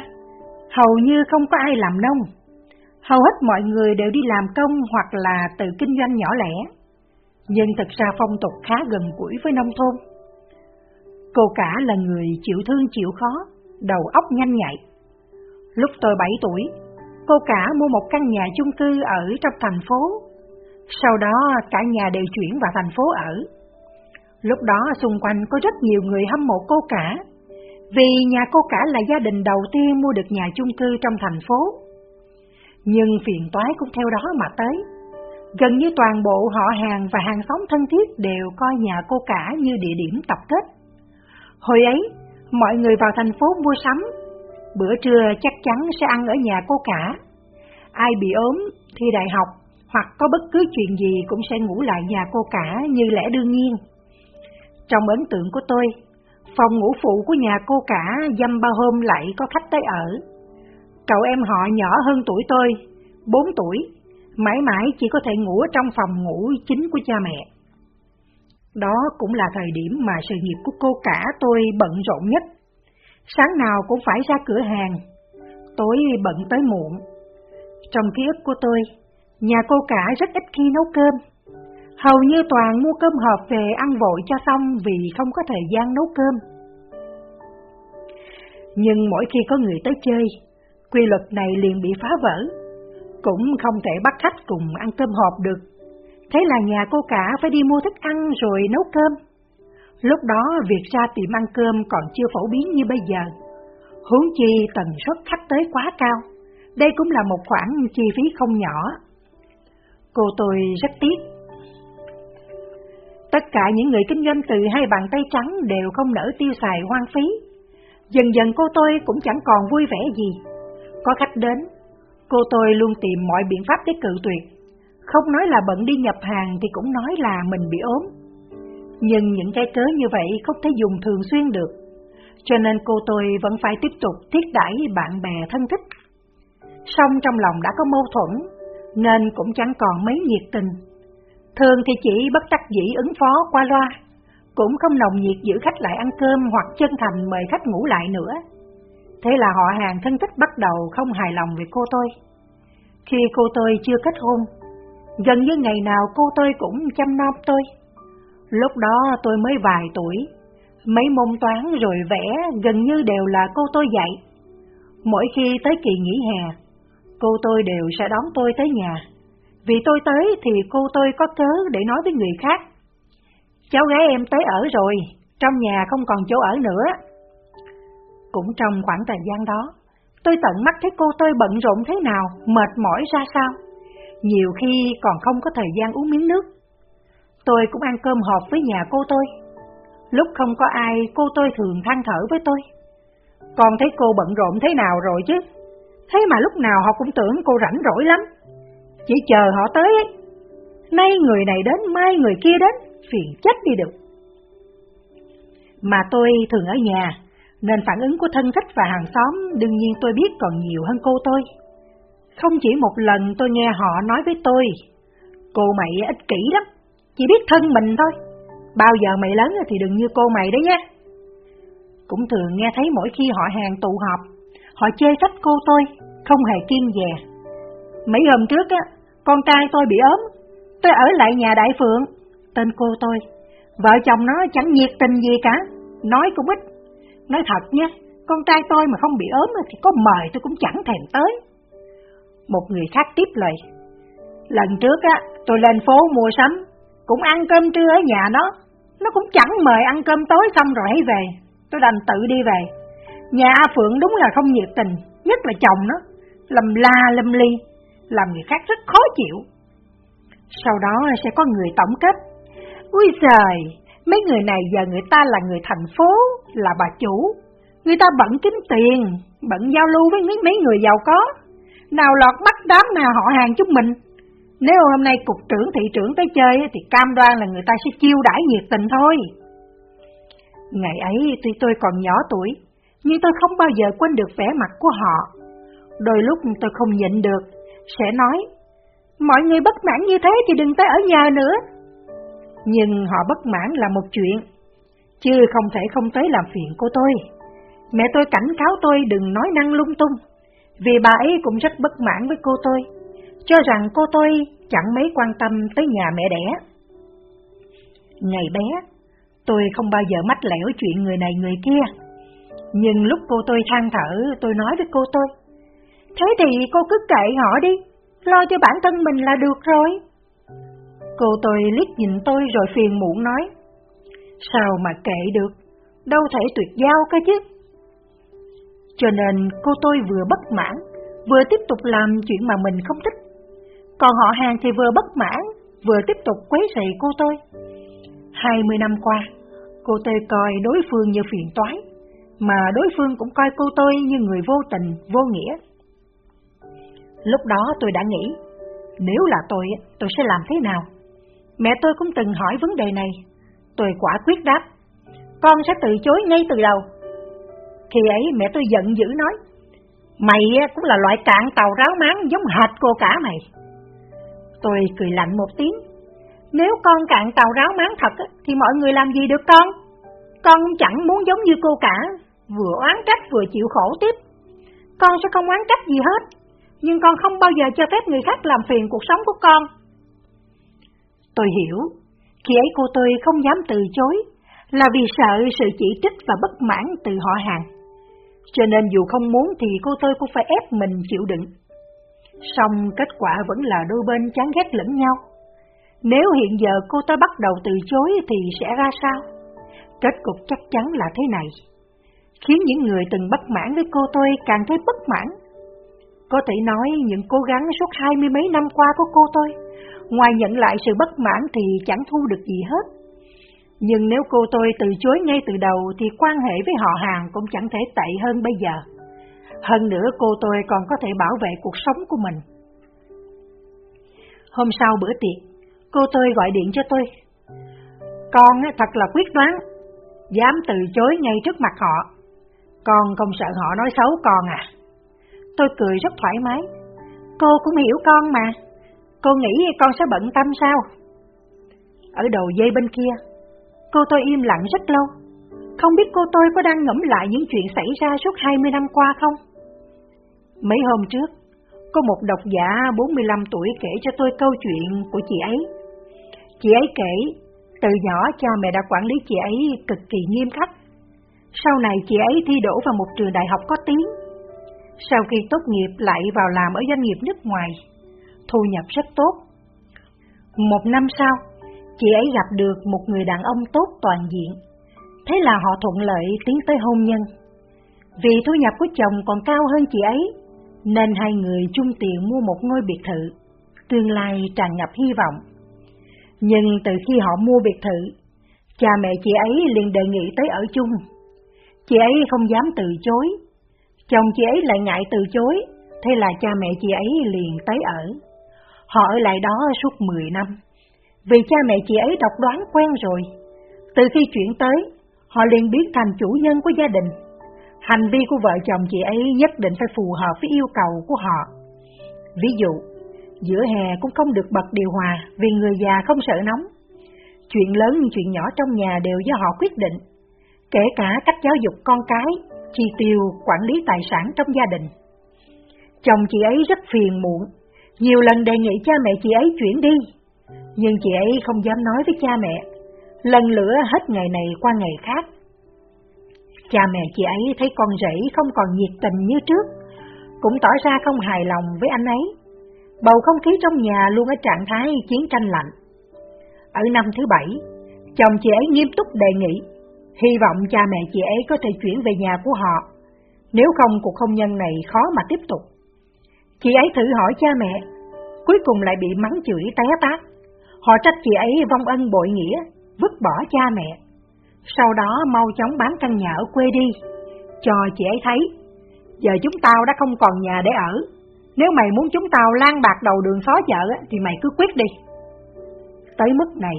hầu như không có ai làm nông. Hầu hết mọi người đều đi làm công hoặc là tự kinh doanh nhỏ lẻ, nhưng thật ra phong tục khá gần gũi với nông thôn. Cô cả là người chịu thương chịu khó, đầu óc nhanh nhạy. Lúc tôi 7 tuổi, cô cả mua một căn nhà chung cư ở trong thành phố. Sau đó cả nhà đều chuyển vào thành phố ở. Lúc đó xung quanh có rất nhiều người hâm mộ cô cả, vì nhà cô cả là gia đình đầu tiên mua được nhà chung cư trong thành phố. Nhưng phiền toái cũng theo đó mà tới. Gần như toàn bộ họ hàng và hàng xóm thân thiết đều coi nhà cô cả như địa điểm tập kết. Hồi ấy, mọi người vào thành phố mua sắm, bữa trưa chắc chắn sẽ ăn ở nhà cô cả. Ai bị ốm, thi đại học hoặc có bất cứ chuyện gì cũng sẽ ngủ lại nhà cô cả như lẽ đương nhiên. Trong ấn tượng của tôi, Phòng ngủ phụ của nhà cô cả dăm ba hôm lại có khách tới ở. Cậu em họ nhỏ hơn tuổi tôi, 4 tuổi, mãi mãi chỉ có thể ngủ trong phòng ngủ chính của cha mẹ. Đó cũng là thời điểm mà sự nghiệp của cô cả tôi bận rộn nhất. Sáng nào cũng phải ra cửa hàng, tối bận tới muộn. Trong ký ức của tôi, nhà cô cả rất ít khi nấu cơm. Hầu như toàn mua cơm hộp về ăn vội cho xong vì không có thời gian nấu cơm. Nhưng mỗi khi có người tới chơi, quy luật này liền bị phá vỡ. Cũng không thể bắt khách cùng ăn cơm hộp được. Thế là nhà cô cả phải đi mua thức ăn rồi nấu cơm. Lúc đó việc ra tiệm ăn cơm còn chưa phổ biến như bây giờ. Huống chi tần suất khách tới quá cao. Đây cũng là một khoản chi phí không nhỏ. Cô tôi rất tiếc Tất cả những người kinh doanh từ hai bàn tay trắng đều không nỡ tiêu xài hoang phí. Dần dần cô tôi cũng chẳng còn vui vẻ gì. Có khách đến, cô tôi luôn tìm mọi biện pháp để cự tuyệt. Không nói là bận đi nhập hàng thì cũng nói là mình bị ốm. Nhưng những cái cớ như vậy không thể dùng thường xuyên được. Cho nên cô tôi vẫn phải tiếp tục thiết đãi bạn bè thân thích. Song trong lòng đã có mâu thuẫn, nên cũng chẳng còn mấy nhiệt tình. Thường thì chỉ bất đắc dĩ ứng phó qua loa, cũng không nồng nhiệt giữ khách lại ăn cơm hoặc chân thành mời khách ngủ lại nữa. Thế là họ hàng thân thích bắt đầu không hài lòng về cô tôi. Khi cô tôi chưa kết hôn, gần như ngày nào cô tôi cũng chăm nom tôi. Lúc đó tôi mới vài tuổi, mấy môn toán rồi vẽ gần như đều là cô tôi dạy. Mỗi khi tới kỳ nghỉ hè, cô tôi đều sẽ đón tôi tới nhà. Vì tôi tới thì cô tôi có cớ để nói với người khác. Cháu gái em tới ở rồi, trong nhà không còn chỗ ở nữa. Cũng trong khoảng thời gian đó, tôi tận mắt thấy cô tôi bận rộn thế nào, mệt mỏi ra sao. Nhiều khi còn không có thời gian uống miếng nước. Tôi cũng ăn cơm hộp với nhà cô tôi. Lúc không có ai, cô tôi thường than thở với tôi. Con thấy cô bận rộn thế nào rồi chứ? Thế mà lúc nào họ cũng tưởng cô rảnh rỗi lắm. Chỉ chờ họ tới ấy. Nay người này đến, mai người kia đến, phiền chết đi được. Mà tôi thường ở nhà, nên phản ứng của thân thích và hàng xóm đương nhiên tôi biết còn nhiều hơn cô tôi. Không chỉ một lần tôi nghe họ nói với tôi, cô mày ích kỷ lắm, chỉ biết thân mình thôi. Bao giờ mày lớn thì đừng như cô mày đấy nhé. Cũng thường nghe thấy mỗi khi họ hàng tụ họp, họ chê trách cô tôi, không hề kiên dè. Mấy hôm trước á, con trai tôi bị ốm, tôi ở lại nhà Đại Phượng, tên cô tôi. Vợ chồng nó chẳng nhiệt tình gì cả, nói cũng ít. Nói thật nhé, con trai tôi mà không bị ốm thì có mời tôi cũng chẳng thèm tới. Một người khác tiếp lời. Lần trước á, tôi lên phố mua sắm, cũng ăn cơm trưa ở nhà nó, nó cũng chẳng mời ăn cơm tối xong rồi hãy về, tôi đành tự đi về. Nhà A Phượng đúng là không nhiệt tình, nhất là chồng nó, lầm la lâm ly, làm người khác rất khó chịu. Sau đó sẽ có người tổng kết. Ui trời, mấy người này giờ người ta là người thành phố, là bà chủ. Người ta bận kiếm tiền, bận giao lưu với mấy người giàu có. Nào lọt bắt đám nào họ hàng chúng mình. Nếu hôm nay cục trưởng thị trưởng tới chơi thì cam đoan là người ta sẽ chiêu đãi nhiệt tình thôi. Ngày ấy tuy tôi còn nhỏ tuổi, nhưng tôi không bao giờ quên được vẻ mặt của họ. Đôi lúc tôi không nhịn được, sẽ nói, mọi người bất mãn như thế thì đừng tới ở nhà nữa. Nhưng họ bất mãn là một chuyện, chứ không thể không tới làm phiền cô tôi. Mẹ tôi cảnh cáo tôi đừng nói năng lung tung, vì bà ấy cũng rất bất mãn với cô tôi, cho rằng cô tôi chẳng mấy quan tâm tới nhà mẹ đẻ. Ngày bé, tôi không bao giờ mách lẻo chuyện người này người kia. Nhưng lúc cô tôi than thở, tôi nói với cô tôi, Thế thì cô cứ kệ họ đi, lo cho bản thân mình là được rồi. Cô tôi liếc nhìn tôi rồi phiền muộn nói, Sao mà kệ được, đâu thể tuyệt giao cơ chứ. Cho nên cô tôi vừa bất mãn, vừa tiếp tục làm chuyện mà mình không thích. Còn họ hàng thì vừa bất mãn, vừa tiếp tục quấy rầy cô tôi. Hai mươi năm qua, cô tôi coi đối phương như phiền toái, mà đối phương cũng coi cô tôi như người vô tình, vô nghĩa. Lúc đó tôi đã nghĩ, nếu là tôi, tôi sẽ làm thế nào? Mẹ tôi cũng từng hỏi vấn đề này. Tôi quả quyết đáp, con sẽ từ chối ngay từ đầu. Khi ấy mẹ tôi giận dữ nói, mày cũng là loại cạn tàu ráo máng giống hệt cô cả mày. Tôi cười lạnh một tiếng, nếu con cạn tàu ráo máng thật thì mọi người làm gì được con? Con chẳng muốn giống như cô cả, vừa oán trách vừa chịu khổ tiếp. Con sẽ không oán trách gì hết, nhưng con không bao giờ cho phép người khác làm phiền cuộc sống của con. Tôi hiểu, khi ấy cô tôi không dám từ chối, là vì sợ sự chỉ trích và bất mãn từ họ hàng. Cho nên dù không muốn thì cô tôi cũng phải ép mình chịu đựng. Xong kết quả vẫn là đôi bên chán ghét lẫn nhau. Nếu hiện giờ cô tôi bắt đầu từ chối thì sẽ ra sao? Kết cục chắc chắn là thế này. Khiến những người từng bất mãn với cô tôi càng thấy bất mãn. Có thể nói những cố gắng suốt hai mươi mấy năm qua của cô tôi, ngoài nhận lại sự bất mãn thì chẳng thu được gì hết. Nhưng nếu cô tôi từ chối ngay từ đầu thì quan hệ với họ hàng cũng chẳng thể tệ hơn bây giờ. Hơn nữa cô tôi còn có thể bảo vệ cuộc sống của mình. Hôm sau bữa tiệc, cô tôi gọi điện cho tôi. Con thật là quyết đoán, dám từ chối ngay trước mặt họ. Con không sợ họ nói xấu con à? Tôi cười rất thoải mái. Cô cũng hiểu con mà. Cô nghĩ con sẽ bận tâm sao? Ở đầu dây bên kia, cô tôi im lặng rất lâu. Không biết cô tôi có đang ngẫm lại những chuyện xảy ra suốt 20 năm qua không? Mấy hôm trước, có một độc giả 45 tuổi kể cho tôi câu chuyện của chị ấy. Chị ấy kể, từ nhỏ cha mẹ đã quản lý chị ấy cực kỳ nghiêm khắc. Sau này chị ấy thi đỗ vào một trường đại học có tiếng. Sau khi tốt nghiệp lại vào làm ở doanh nghiệp nước ngoài, thu nhập rất tốt. Một năm sau, chị ấy gặp được một người đàn ông tốt toàn diện. Thế là họ thuận lợi tiến tới hôn nhân. Vì thu nhập của chồng còn cao hơn chị ấy, nên hai người chung tiền mua một ngôi biệt thự, tương lai tràn ngập hy vọng. Nhưng từ khi họ mua biệt thự, cha mẹ chị ấy liền đề nghị tới ở chung. Chị ấy không dám từ chối, chồng chị ấy lại ngại từ chối, thế là cha mẹ chị ấy liền tới ở. Họ ở lại đó suốt 10 năm, vì cha mẹ chị ấy độc đoán quen rồi. Từ khi chuyển tới, họ liền biến thành chủ nhân của gia đình Hành vi của vợ chồng chị ấy nhất định phải phù hợp với yêu cầu của họ. Ví dụ, giữa hè cũng không được bật điều hòa vì người già không sợ nóng. Chuyện lớn chuyện nhỏ trong nhà đều do họ quyết định, kể cả cách giáo dục con cái, chi tiêu, quản lý tài sản trong gia đình. Chồng chị ấy rất phiền muộn, nhiều lần đề nghị cha mẹ chị ấy chuyển đi, nhưng chị ấy không dám nói với cha mẹ, lần lửa hết ngày này qua ngày khác Cha mẹ chị ấy thấy con rể không còn nhiệt tình như trước, cũng tỏ ra không hài lòng với anh ấy. Bầu không khí trong nhà luôn ở trạng thái chiến tranh lạnh. Ở năm thứ bảy, chồng chị ấy nghiêm túc đề nghị, hy vọng cha mẹ chị ấy có thể chuyển về nhà của họ, nếu không cuộc hôn nhân này khó mà tiếp tục. Chị ấy thử hỏi cha mẹ, cuối cùng lại bị mắng chửi té tát. Họ trách chị ấy vong ân bội nghĩa, vứt bỏ cha mẹ sau đó mau chóng bán căn nhà ở quê đi, cho chị ấy thấy. Giờ chúng tao đã không còn nhà để ở, nếu mày muốn chúng tao lan bạc đầu đường xó chợ thì mày cứ quyết đi. Tới mức này,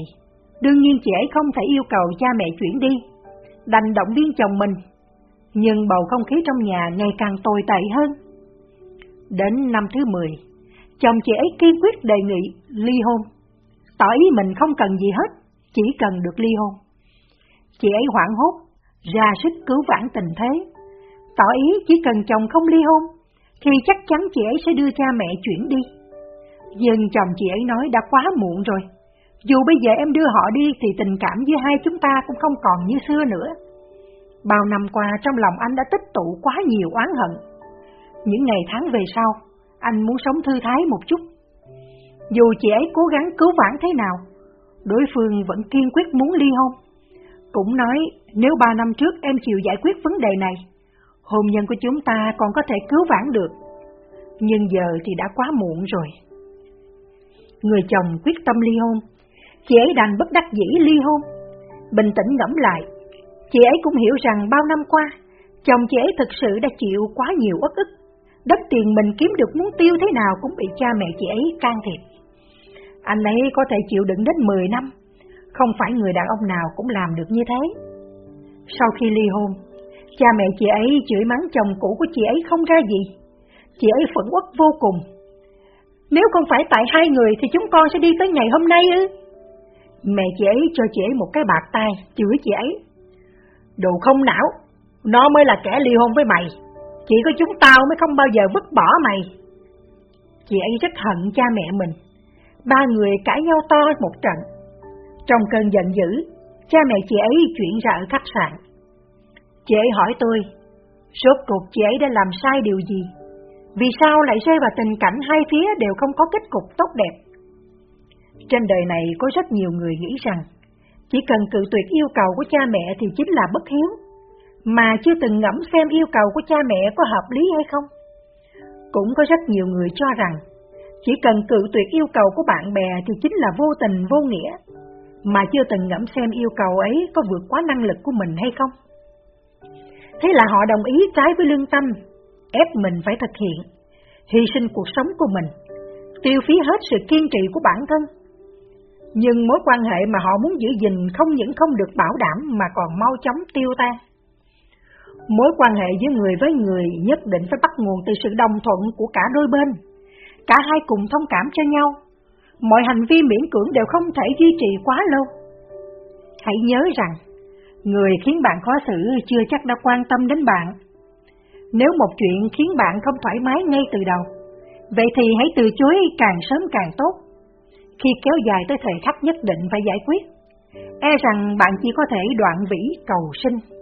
đương nhiên chị ấy không thể yêu cầu cha mẹ chuyển đi, đành động viên chồng mình. Nhưng bầu không khí trong nhà ngày càng tồi tệ hơn. Đến năm thứ 10, chồng chị ấy kiên quyết đề nghị ly hôn, tỏ ý mình không cần gì hết, chỉ cần được ly hôn. Chị ấy hoảng hốt, ra sức cứu vãn tình thế, tỏ ý chỉ cần chồng không ly hôn, thì chắc chắn chị ấy sẽ đưa cha mẹ chuyển đi. Nhưng chồng chị ấy nói đã quá muộn rồi, dù bây giờ em đưa họ đi thì tình cảm giữa hai chúng ta cũng không còn như xưa nữa. Bao năm qua trong lòng anh đã tích tụ quá nhiều oán hận. Những ngày tháng về sau, anh muốn sống thư thái một chút. Dù chị ấy cố gắng cứu vãn thế nào, đối phương vẫn kiên quyết muốn ly hôn. Cũng nói nếu ba năm trước em chịu giải quyết vấn đề này, hôn nhân của chúng ta còn có thể cứu vãn được. Nhưng giờ thì đã quá muộn rồi. Người chồng quyết tâm ly hôn, chị ấy đành bất đắc dĩ ly hôn. Bình tĩnh ngẫm lại, chị ấy cũng hiểu rằng bao năm qua, chồng chị ấy thực sự đã chịu quá nhiều uất ức. Đất tiền mình kiếm được muốn tiêu thế nào cũng bị cha mẹ chị ấy can thiệp. Anh ấy có thể chịu đựng đến 10 năm, không phải người đàn ông nào cũng làm được như thế. Sau khi ly hôn, cha mẹ chị ấy chửi mắng chồng cũ của chị ấy không ra gì. Chị ấy phẫn uất vô cùng. Nếu không phải tại hai người thì chúng con sẽ đi tới ngày hôm nay ư? Mẹ chị ấy cho chị ấy một cái bạc tay, chửi chị ấy. Đồ không não, nó mới là kẻ ly hôn với mày. Chỉ có chúng tao mới không bao giờ vứt bỏ mày. Chị ấy rất hận cha mẹ mình. Ba người cãi nhau to một trận trong cơn giận dữ, cha mẹ chị ấy chuyển ra ở khách sạn. Chị ấy hỏi tôi, rốt cuộc chị ấy đã làm sai điều gì? Vì sao lại rơi vào tình cảnh hai phía đều không có kết cục tốt đẹp? Trên đời này có rất nhiều người nghĩ rằng, chỉ cần cự tuyệt yêu cầu của cha mẹ thì chính là bất hiếu, mà chưa từng ngẫm xem yêu cầu của cha mẹ có hợp lý hay không. Cũng có rất nhiều người cho rằng, chỉ cần cự tuyệt yêu cầu của bạn bè thì chính là vô tình vô nghĩa, mà chưa từng ngẫm xem yêu cầu ấy có vượt quá năng lực của mình hay không. Thế là họ đồng ý trái với lương tâm, ép mình phải thực hiện, hy sinh cuộc sống của mình, tiêu phí hết sự kiên trì của bản thân. Nhưng mối quan hệ mà họ muốn giữ gìn không những không được bảo đảm mà còn mau chóng tiêu tan. Mối quan hệ giữa người với người nhất định phải bắt nguồn từ sự đồng thuận của cả đôi bên. Cả hai cùng thông cảm cho nhau. Mọi hành vi miễn cưỡng đều không thể duy trì quá lâu. Hãy nhớ rằng, người khiến bạn khó xử chưa chắc đã quan tâm đến bạn. Nếu một chuyện khiến bạn không thoải mái ngay từ đầu, vậy thì hãy từ chối càng sớm càng tốt. Khi kéo dài tới thời khắc nhất định phải giải quyết, e rằng bạn chỉ có thể đoạn vĩ cầu sinh.